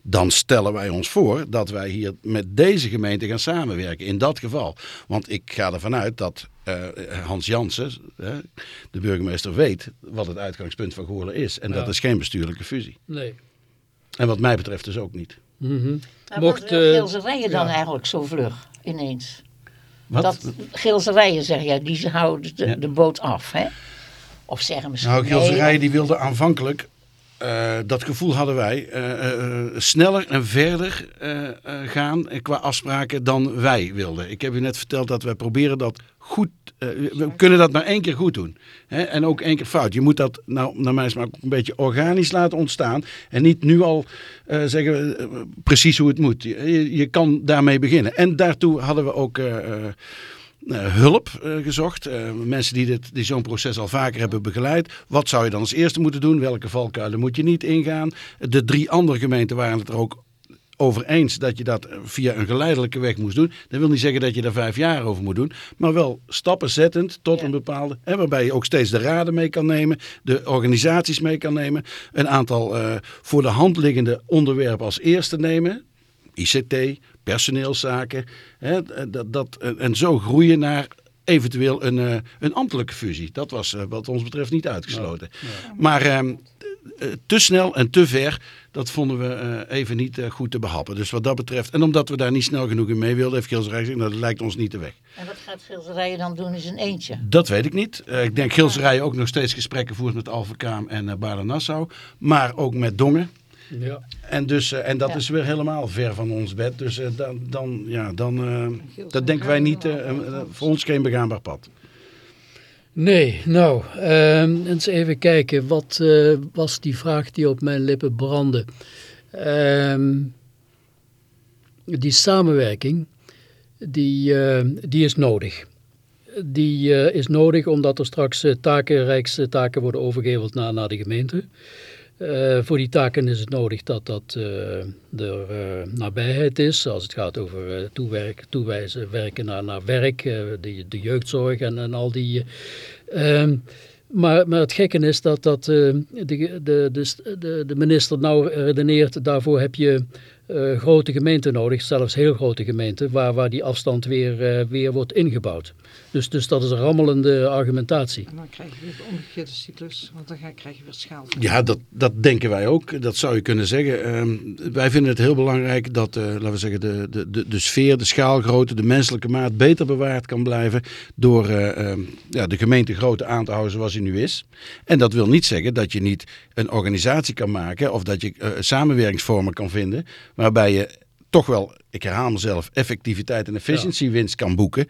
dan stellen wij ons voor dat wij hier met deze gemeente gaan samenwerken. In dat geval. Want ik ga ervan uit dat eh, Hans Jansen, hè, de burgemeester, weet wat het uitgangspunt van Goorlen is. En dat is geen bestuurlijke fusie. Nee. En wat mij betreft dus ook niet. Mhm. Maar Mocht, gilzerijen dan ja. eigenlijk zo vlug ineens? Wat? Dat gilzerijen zeg jij, die houden de, Ja. de boot af, hè? Of zeggen misschien Nou, nee, Gilserij die wilde aanvankelijk, eh, dat gevoel hadden wij, eh, eh, sneller en verder gaan qua afspraken dan wij wilden. Ik heb u net verteld dat wij proberen dat goed, we kunnen dat maar één keer goed doen. Hè? En ook één keer fout. Je moet dat nou, naar mijn smaak een beetje organisch laten ontstaan. En niet nu al zeggen precies hoe het moet. Je, je kan daarmee beginnen. En daartoe hadden we ook... eh, hulp eh, gezocht. Eh, mensen die, dit, die zo'n proces al vaker hebben begeleid. Wat zou je dan als eerste moeten doen? Welke valkuilen moet je niet ingaan? De drie andere gemeenten waren het er ook over eens dat je dat via een geleidelijke weg moest doen. Dat wil niet zeggen dat je daar vijf jaar over moet doen. Maar wel stappen zettend tot een bepaalde... Hè, waarbij je ook steeds de raden mee kan nemen. De organisaties mee kan nemen. Een aantal voor de hand liggende onderwerpen als eerste nemen. ICT, personeelszaken. Hè, dat, dat, en zo groeien naar eventueel een, eh, een ambtelijke fusie. Dat was eh, wat ons betreft niet uitgesloten. Maar ehm, eh, te snel en te ver, dat vonden we eh, even niet goed te behappen. Dus wat dat betreft, en omdat we daar niet snel genoeg in mee wilden, heeft Gilsrijk gezegd, nou, dat lijkt ons niet de weg. En wat gaat gilzerijen dan doen in zijn eentje? Dat weet ik niet. Eh, ik denk Gilserijen ook nog steeds gesprekken voert met Alphenkaam en Baarle-Nassau. Maar ook met Dongen. Ja. En, dus, eh, en dat Ja. is weer helemaal ver van ons bed. Dus eh, dan, dan, ja, dan eh, dat denken wij niet, voor ons geen begaanbaar pad. Nee, nou, ehm, eens even kijken. Wat eh, was die vraag die op mijn lippen brandde? Ehm, die samenwerking, die, eh, die is nodig. Die eh, is nodig omdat er straks taken, rijkstaken worden overgeheveld naar, naar de gemeente. Eh, voor die taken is het nodig dat dat eh, nabijheid is. Als het gaat over toewijzen, werken naar, naar werk, de, de jeugdzorg en, en al die... eh, ehm, maar, maar het gekke is dat, dat de, de, de, de, minister nou redeneert, daarvoor heb je grote gemeenten nodig, zelfs heel grote gemeenten, waar, waar die afstand weer, weer wordt ingebouwd. Dus, dus dat is een rammelende argumentatie. En dan krijg je weer de omgekeerde cyclus, want dan ga- krijg je weer schaal. Ja, dat, dat denken wij ook. Dat zou je kunnen zeggen. Ehm, wij vinden het heel belangrijk dat eh, laten we zeggen, de, de, de, de sfeer, de schaalgrootte, de menselijke maat beter bewaard kan blijven door eh, ehm, ja, de gemeente grootte aan te houden zoals hij nu is. En dat wil niet zeggen dat je niet een organisatie kan maken of dat je eh, samenwerkingsvormen kan vinden waarbij je toch wel, ik herhaal mezelf, effectiviteit en efficiëntiewinst kan boeken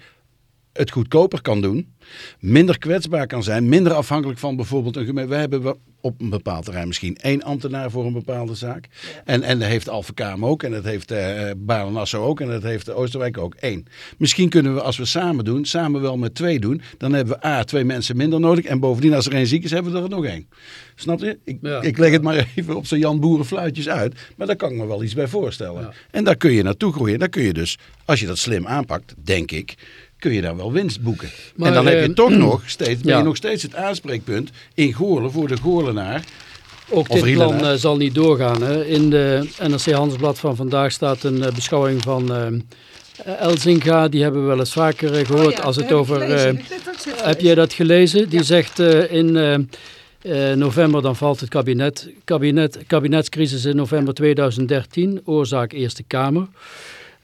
het goedkoper kan doen, minder kwetsbaar kan zijn, minder afhankelijk van bijvoorbeeld een gemeente. We hebben op een bepaald terrein misschien één ambtenaar voor een bepaalde zaak. En, en dat heeft Alphenkaam ook, en dat heeft Baarle-Nassau ook, en dat heeft Oosterwijk ook één. Misschien kunnen we, als we samen doen, samen wel met twee doen, dan hebben we A, twee mensen minder nodig, en bovendien, als er één ziek is, hebben we er nog één. Snap je? Ik, Ja. ik leg het maar even op zijn Jan Boerenfluitjes uit, maar daar kan ik me wel iets bij voorstellen. Ja. En daar kun je naartoe groeien. Daar kun je dus, als je dat slim aanpakt, denk ik, kun je daar wel winst boeken. Maar, en dan heb je eh, toch nog steeds, ben je nog steeds het aanspreekpunt in Goorlen voor de Goorlenaar. Ook Of dit plan eh, zal niet doorgaan. Hè. In de NRC Handelsblad van vandaag staat een eh, beschouwing van eh, Elzinga. Die hebben we wel eens vaker eh, gehoord. Oh ja, als het over... eh, heb jij dat gelezen? Die Ja. zegt eh, in november dan valt het kabinet. kabinet. Kabinetscrisis in november 2013. Oorzaak Eerste Kamer.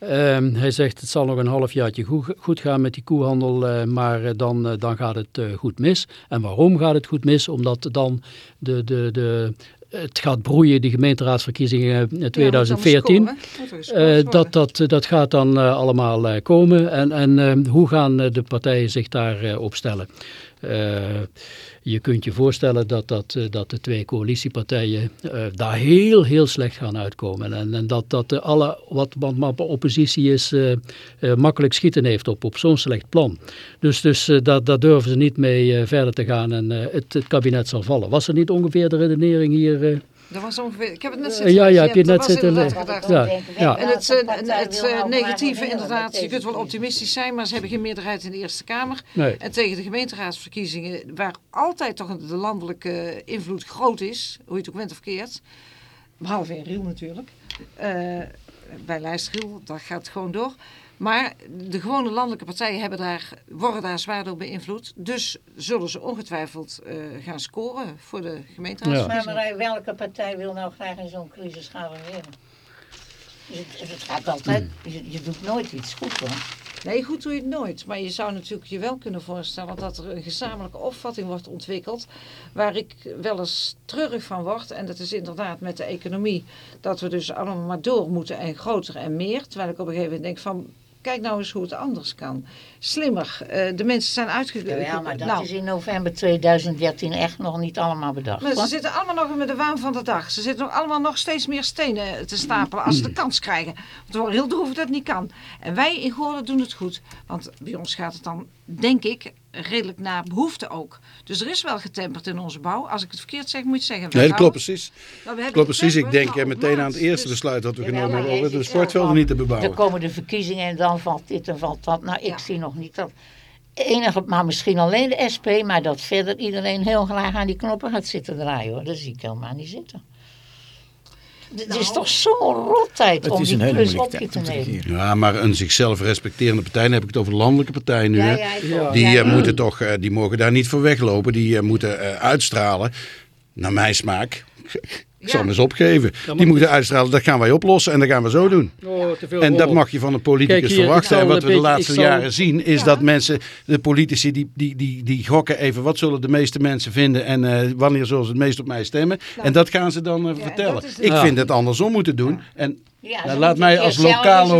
Ehm, hij zegt het zal nog een halfjaartje goed, goed gaan met die koehandel, eh, maar eh, dan, eh, dan gaat het goed mis. En waarom gaat het goed mis? Omdat dan de, de, de, het gaat broeien, die gemeenteraadsverkiezingen eh, Ja, 2014. moet dan scoren. Moet er gescoord Eh, worden. dat, dat, dat gaat dan allemaal komen. En, en hoe gaan de partijen zich daar opstellen? Je kunt je voorstellen dat, dat, eh, dat de twee coalitiepartijen eh, daar heel, heel slecht gaan uitkomen. En, en dat, dat de alle, wat, wat oppositie is, eh, makkelijk schieten heeft op, op zo'n slecht plan. Dus, dus daar, daar durven ze niet mee verder te gaan en het, het kabinet zal vallen. Was er niet ongeveer de redenering hier? Dat was ongeveer, ik heb het net Eh, zitten ja, ja, heb je net zitten. Ja, ja. En het, eh, en het eh, negatieve inderdaad, je kunt wel optimistisch zijn, maar ze hebben geen meerderheid in de Eerste Kamer. Nee. En tegen de gemeenteraadsverkiezingen, waar altijd toch de landelijke invloed groot is, hoe je het ook bent of keert, behalve in Riel natuurlijk, Eh, bij Lijstriel, dat gaat gewoon door. Maar de gewone landelijke partijen hebben daar, worden daar zwaar door beïnvloed. Dus zullen ze ongetwijfeld eh, gaan scoren voor de Maar gemeenteraadsverkiezingen. Marij, welke partij wil nou graag in zo'n crisis gaan regeren? Dus het, het gaat altijd, je, je doet nooit iets goed hoor. Nee, goed doe je het nooit. Maar je zou natuurlijk je wel kunnen voorstellen dat er een gezamenlijke opvatting wordt ontwikkeld. Waar ik wel eens treurig van word. En dat is inderdaad met de economie. Dat we dus allemaal maar door moeten en groter en meer. Terwijl ik op een gegeven moment denk van... Kijk nou eens hoe het anders kan. Slimmer. Eh, de mensen zijn uitgekomen. Ja, maar dat is in november 2013 echt nog niet allemaal bedacht. Maar ze zitten allemaal nog met de waan van de dag. Ze zitten nog allemaal nog steeds meer stenen te stapelen als ze de kans krijgen. Want het wordt heel droevig dat het niet kan. En wij in Goorlen doen het goed. Want bij ons gaat het dan, denk ik, redelijk naar behoefte ook. Dus er is wel getemperd in onze bouw. Als ik het verkeerd zeg, moet je zeggen. Nee, dat klopt precies. We hebben Klopt precies. Ik denk eh, meteen aan het eerste Dus- besluit dat we genomen hebben over de sportvelden niet te Er bebouwen. komen de verkiezingen en dan valt dit en valt dat. Nou, ik Ja. zie nog niet dat... Enige, maar misschien alleen de SP, maar dat verder iedereen heel graag aan die knoppen gaat zitten draaien hoor. Dat zie ik helemaal niet zitten. Het is Nou. toch zo'n rottijd Het om is die klus op je te nemen. Ja, maar een zichzelf respecterende partij, dan heb ik het over de landelijke partijen nu. Ja, ja, Ja. Die Ja, eh, ja. moeten toch, eh, die mogen daar niet voor weglopen. Die eh, moeten uitstralen, naar mijn smaak. Ik zal hem eens opgeven. Die moeten uitstralen, dat gaan wij oplossen en dat gaan we zo doen. Oh, te veel En dat mag je van een politicus Kijk hier, verwachten. En wat we de laatste zal- jaren zien, is Ja. dat mensen, de politici, die, die, die, die gokken even wat zullen de meeste mensen vinden en eh, wanneer zullen ze het meest op mij stemmen. Nou. en dat gaan ze dan eh, Ja, vertellen. de- Ik Ja. vind het andersom moeten doen. En Ja, nou, laat mij als eens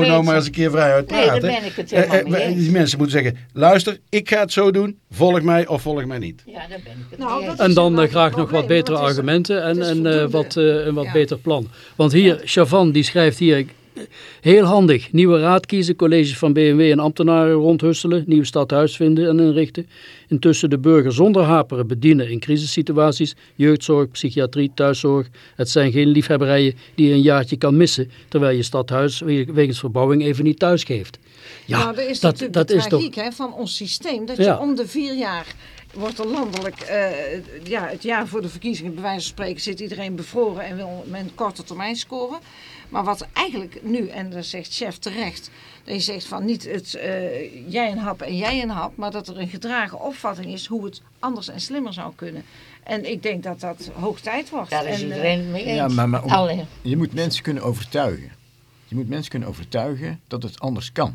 nou maar eens een keer vrij uit Nee, daar praten. ben ik het Eh, helemaal eh, mee eens. die mensen moeten zeggen, luister, ik ga het zo doen. Volg mij of volg mij niet. Ja, daar ben ik het Nou. En dan eh, graag nog wat betere argumenten en, en eh, wat, eh, een wat Ja. beter plan. Want hier, Chavan die schrijft hier, eh, heel handig, nieuwe raad kiezen, colleges van BMW en ambtenaren rondhusselen, nieuw stadhuis vinden en inrichten. Intussen de burger zonder haperen bedienen in crisissituaties, jeugdzorg, psychiatrie, thuiszorg. Het zijn geen liefhebberijen die je een jaartje kan missen, terwijl je stadhuis we- wegens verbouwing even niet thuis geeft. Ja, nou, dat is dat, natuurlijk dat de is toch... tragiek hè, van ons systeem. Dat Ja. je om de vier jaar wordt er landelijk, eh, ja, het jaar voor de verkiezingen, bij wijze van spreken, zit iedereen bevroren en wil men korte termijn scoren. Maar wat eigenlijk nu, en dat zegt chef terecht, dat je zegt van niet het eh, jij een hap en jij een hap, maar dat er een gedragen opvatting is hoe het anders en slimmer zou kunnen. En ik denk dat dat hoog tijd wordt. Daar is En, eh, iedereen het mee eens. Ja, maar, maar om- je moet mensen kunnen overtuigen. Je moet mensen kunnen overtuigen dat het anders kan.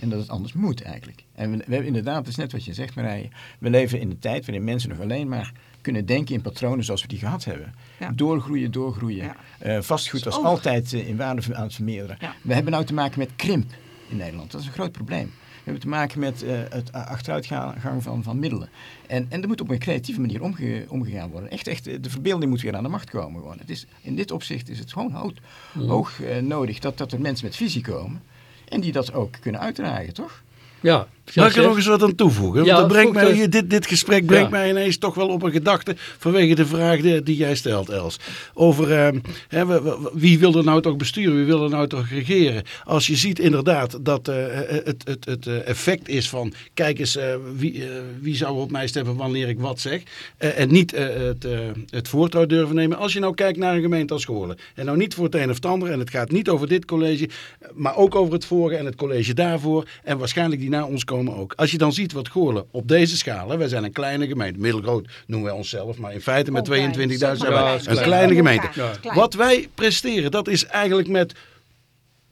En dat het anders moet eigenlijk. En we, we hebben inderdaad, het is net wat je zegt Marije. We leven in een tijd waarin mensen nog alleen maar kunnen denken in patronen zoals we die gehad hebben. Ja. Doorgroeien, doorgroeien. Ja. Eh, vastgoed was altijd eh, in waarde aan het vermeerderen. Ja. We hebben nou te maken met krimp in Nederland. Dat is een groot probleem. We hebben te maken met eh, het achteruitgang van, van middelen. En, en er moet op een creatieve manier omge- omgegaan worden. Echt, echt, de verbeelding moet weer aan de macht komen. Gewoon. Het is, in dit opzicht is het gewoon hoog, hoog eh, nodig dat, dat er mensen met visie komen. En die dat ook kunnen uitdragen, toch? Ja, Mag ik er nog eens wat aan toevoegen? Want Ja, dat brengt mij, dit, dit gesprek brengt Ja. mij ineens toch wel op een gedachte vanwege de vraag die, die jij stelt, Els. Over eh, hè, wie wil er nou toch besturen, wie wil er nou toch regeren? Als je ziet inderdaad dat eh, het, het, het eh, effect is van, kijk eens, eh, wie, eh, wie zou op mij stemmen wanneer ik wat zeg. Eh, en niet eh, het, eh, het voortouw durven nemen. Als je nou kijkt naar een gemeente als Goorlen. En nou niet voor het een of het ander. En het gaat niet over dit college, maar ook over het vorige en het college daarvoor. En waarschijnlijk die na ons komen ook. Als je dan ziet wat Goorlen op deze schaal, hè, wij zijn een kleine gemeente, middelgroot noemen wij onszelf, maar in feite met Ook klein, 22.000 zeg zijn maar wij een kleine klein. gemeente. Wat wij presteren, dat is eigenlijk met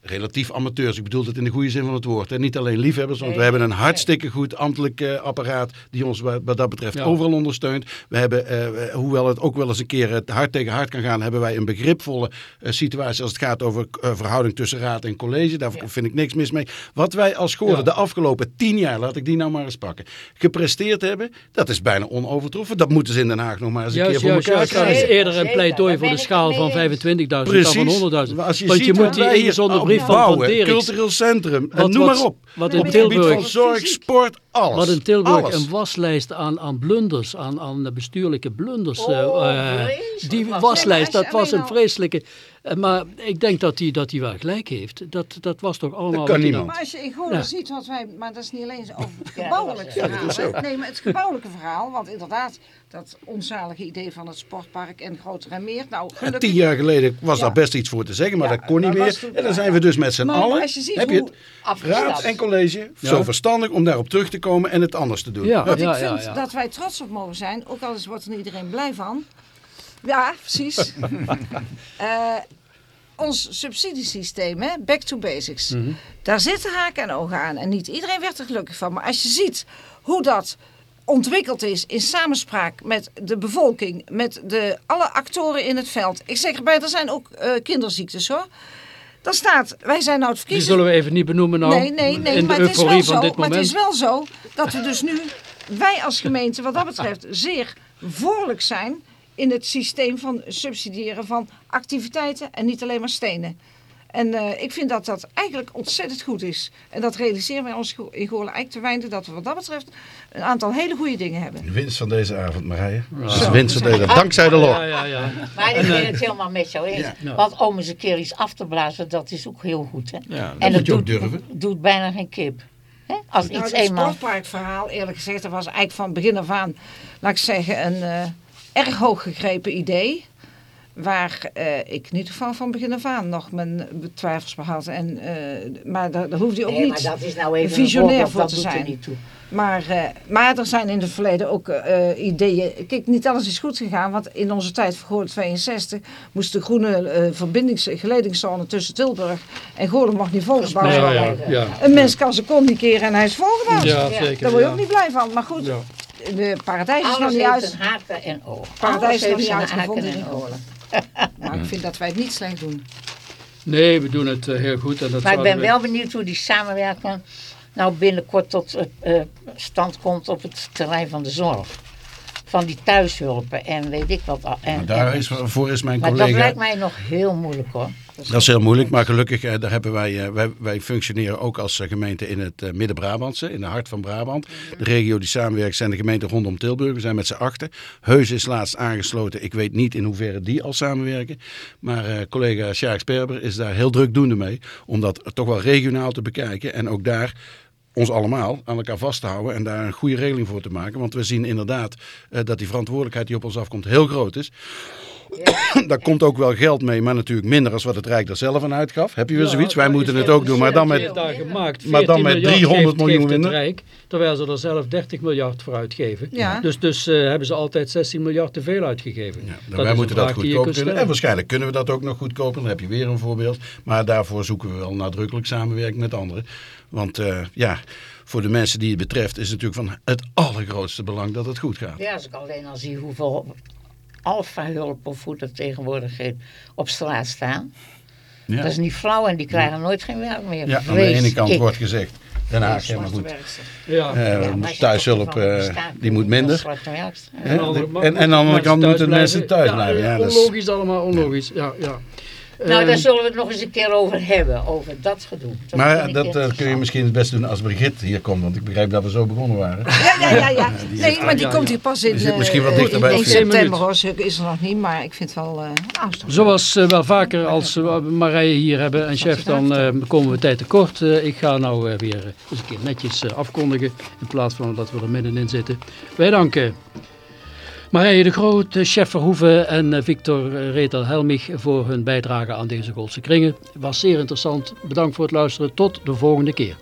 relatief amateurs. Ik bedoel het in de goede zin van het woord. En niet alleen liefhebbers, want we hebben een hartstikke goed ambtelijk eh, apparaat die ons wat, wat dat betreft Ja. overal ondersteunt. We hebben, eh, hoewel het ook wel eens een keer het hart tegen hart kan gaan, hebben wij een begripvolle eh, situatie als het gaat over eh, verhouding tussen raad en college. Daar vind ik niks mis mee. Wat wij als scholen Ja. de afgelopen tien jaar, laat ik die nou maar eens pakken, gepresteerd hebben, dat is bijna onovertroffen. Dat moeten ze in Den Haag nog maar eens een Juist, keer voor juist, elkaar juist. Dat krijgen. is eerder een pleidooi voor de schaal van mee eens. 25.000 dan van 100.000. Maar als je Want ziet je moet die ingezonde brief van, van bouwen, cultureel centrum, en Wat- noem wat- maar op. wat op het gebied van zorg, sport, alles. Wat in Tilburg alles. een waslijst aan, aan blunders, aan, aan bestuurlijke blunders. Oh, eh, eh, die was waslijst, dat. was een vreselijke. eh, Maar ik denk dat hij dat hij wel gelijk heeft. Dat, dat was toch allemaal. Dat kan hij niemand. Maar als je in Goorlen Ja. ziet wat wij, maar dat is niet alleen over het Ja, gebouwelijk dat was- verhaal. nee, maar het gebouwelijke verhaal, want inderdaad, dat onzalige idee van het sportpark en groter en meer. Nou, En gelukkig. tien jaar geleden was Ja. daar best iets voor te zeggen, maar Ja, dat kon niet meer. toen- En dan zijn we dus met z'n Maar allen, als je ziet heb je hoe het, raad en college, zo verstandig om daarop terug te komen en het anders te doen. Ja. Want ja, ik vind ja. dat wij trots op mogen zijn, ook al is- wordt er niet iedereen blij van. Ja, precies. Eh, ons subsidiesysteem, hè, back to basics, Mhm. daar zitten haken en ogen aan. En niet iedereen werd er gelukkig van. Maar als je ziet hoe dat ontwikkeld is in samenspraak met de bevolking, met de, alle actoren in het veld. Ik zeg erbij, er zijn ook eh, kinderziektes hoor. Daar staat, wij zijn nou het Die zullen we even niet benoemen nou. Nee, nee, nee, in de maar het is wel zo. Maar het is wel zo dat we dus nu, wij als gemeente, wat dat betreft, zeer voorlijk zijn in het systeem van subsidiëren van activiteiten en niet alleen maar stenen. En eh, ik vind dat dat eigenlijk ontzettend goed is. En dat realiseren wij ons in Goorlen eigenlijk te weinig dat we wat dat betreft een aantal hele goede dingen hebben. De winst van deze avond, Marije. Dat de winst van deze Dankzij de Ja, log. ja, ja. Maar ik ben het helemaal met jou eens. Ja. Want om eens een keer iets af te blazen, dat is ook heel goed. Hè? Ja, dat en moet je ook doet, durven. doet bijna geen kip. Hè? Als Nou, iets het eenmaal... sportparkverhaal, eerlijk gezegd, dat was eigenlijk van begin af aan, laat ik zeggen, een eh, erg hoog gegrepen idee. Waar eh, ik niet van van begin af aan nog mijn twijfels had. En, eh, maar daar, daar hoefde je ook Nee, niet. maar dat is nou even visionair een voorbeeld, voor dat te doet er zijn. niet toe. Maar, eh, maar er zijn in het verleden ook eh, ideeën. Kijk, niet alles is goed gegaan. Want in onze tijd voor Goorlen 62 moest de groene eh verbindings- geledingszone tussen Tilburg en Goorlen mag niet volgebouwd Ja, worden. ja, ja. Een mens kan zijn kont niet keren en hij is volgebouwd. Ja, Ja. zeker. Daar word je ja. ook niet blij van. Maar goed, Ja. de paradijs is nog Alles niet heeft uit. een haken en ogen. Paradijs Alles is nog heeft niet zijn uitgevonden haken in en ogen. Goorlen. Maar ik vind dat wij het niet slecht doen. Nee, we doen het eh, heel goed. En dat Maar ik ben we- wel benieuwd hoe die samenwerking nou binnenkort tot eh, eh, stand komt op het terrein van de zorg. Van die thuishulpen en weet ik wat. al. En, Maar daar en- is, voor is mijn maar dat collega... lijkt mij nog heel moeilijk hoor. Dat is heel moeilijk, maar gelukkig eh, daar hebben wij, eh, wij, wij functioneren ook als eh, gemeente in het Midden-Brabantse, in het hart van Brabant. De regio die samenwerkt zijn de gemeenten rondom Tilburg. We zijn met z'n achten. Heus is laatst aangesloten. Ik weet niet in hoeverre die al samenwerken. Maar collega Sjaak Sperber is daar heel drukdoende mee. Om dat toch wel regionaal te bekijken. En ook daar ons allemaal aan elkaar vast te houden en daar een goede regeling voor te maken. Want we zien inderdaad dat die verantwoordelijkheid die op ons afkomt heel groot is. Daar komt ook wel geld mee, maar natuurlijk minder als wat het Rijk er zelf aan uitgaf. Heb je weer Ja, zoiets? Wij moeten het ook doen, maar dan met... gemaakt. maar dan 14 met miljard 300 geeft- miljoen minder. Rijk, terwijl ze er zelf 30 miljard voor uitgeven. Ja. Dus, dus eh, hebben ze altijd 16 miljard te veel uitgegeven. Ja, Dat wij moeten dat kunt kunnen. En waarschijnlijk kunnen we dat ook nog goedkoper. Dan heb je weer een voorbeeld. Maar daarvoor zoeken we wel nadrukkelijk samenwerking met anderen. Want eh, ja, voor de mensen die het betreft is het natuurlijk van het allergrootste belang dat het goed gaat. Ja, als ik alleen al zie hoeveel alfa-hulp of hoe dat tegenwoordig heet, op straat staan. Ja. Dat is niet flauw en die krijgen nooit geen werk meer. Ja, aan de ene kant ik. wordt gezegd, Den Haag, ja, maar Zwarte goed. Ja. Eh, Ja, thuishulp, eh, staat, die moet minder. En- en aan de andere kant moeten mensen thuis blijven. Ja, dat is- onlogisch allemaal, onlogisch. Ja, ja. Nou, Ehm, daar zullen we het nog eens een keer over hebben, over dat gedoe. Dat Maar dat eh, kun je misschien het best doen als Brigitte hier komt. Want ik begrijp dat we zo begonnen waren. Ja, ja, ja. ja. Nee, maar die ja, komt hier pas in, zit misschien wat eh, dichter in- bij in het vuur. september. Hoor. Is er nog niet, maar ik vind het wel... eh nou, toch Zoals wel vaker als we Marije hier hebben en chef, dan eh, komen we tijd tekort. Ik ga nou weer eens een keer netjes afkondigen in plaats van dat we er middenin zitten. Wij danken Marije de Groot, eh, chef Verhoeven en eh, Victor eh, Retel Helmich voor hun bijdrage aan deze Goldse Kringen. Was zeer interessant. Bedankt voor het luisteren. Tot de volgende keer.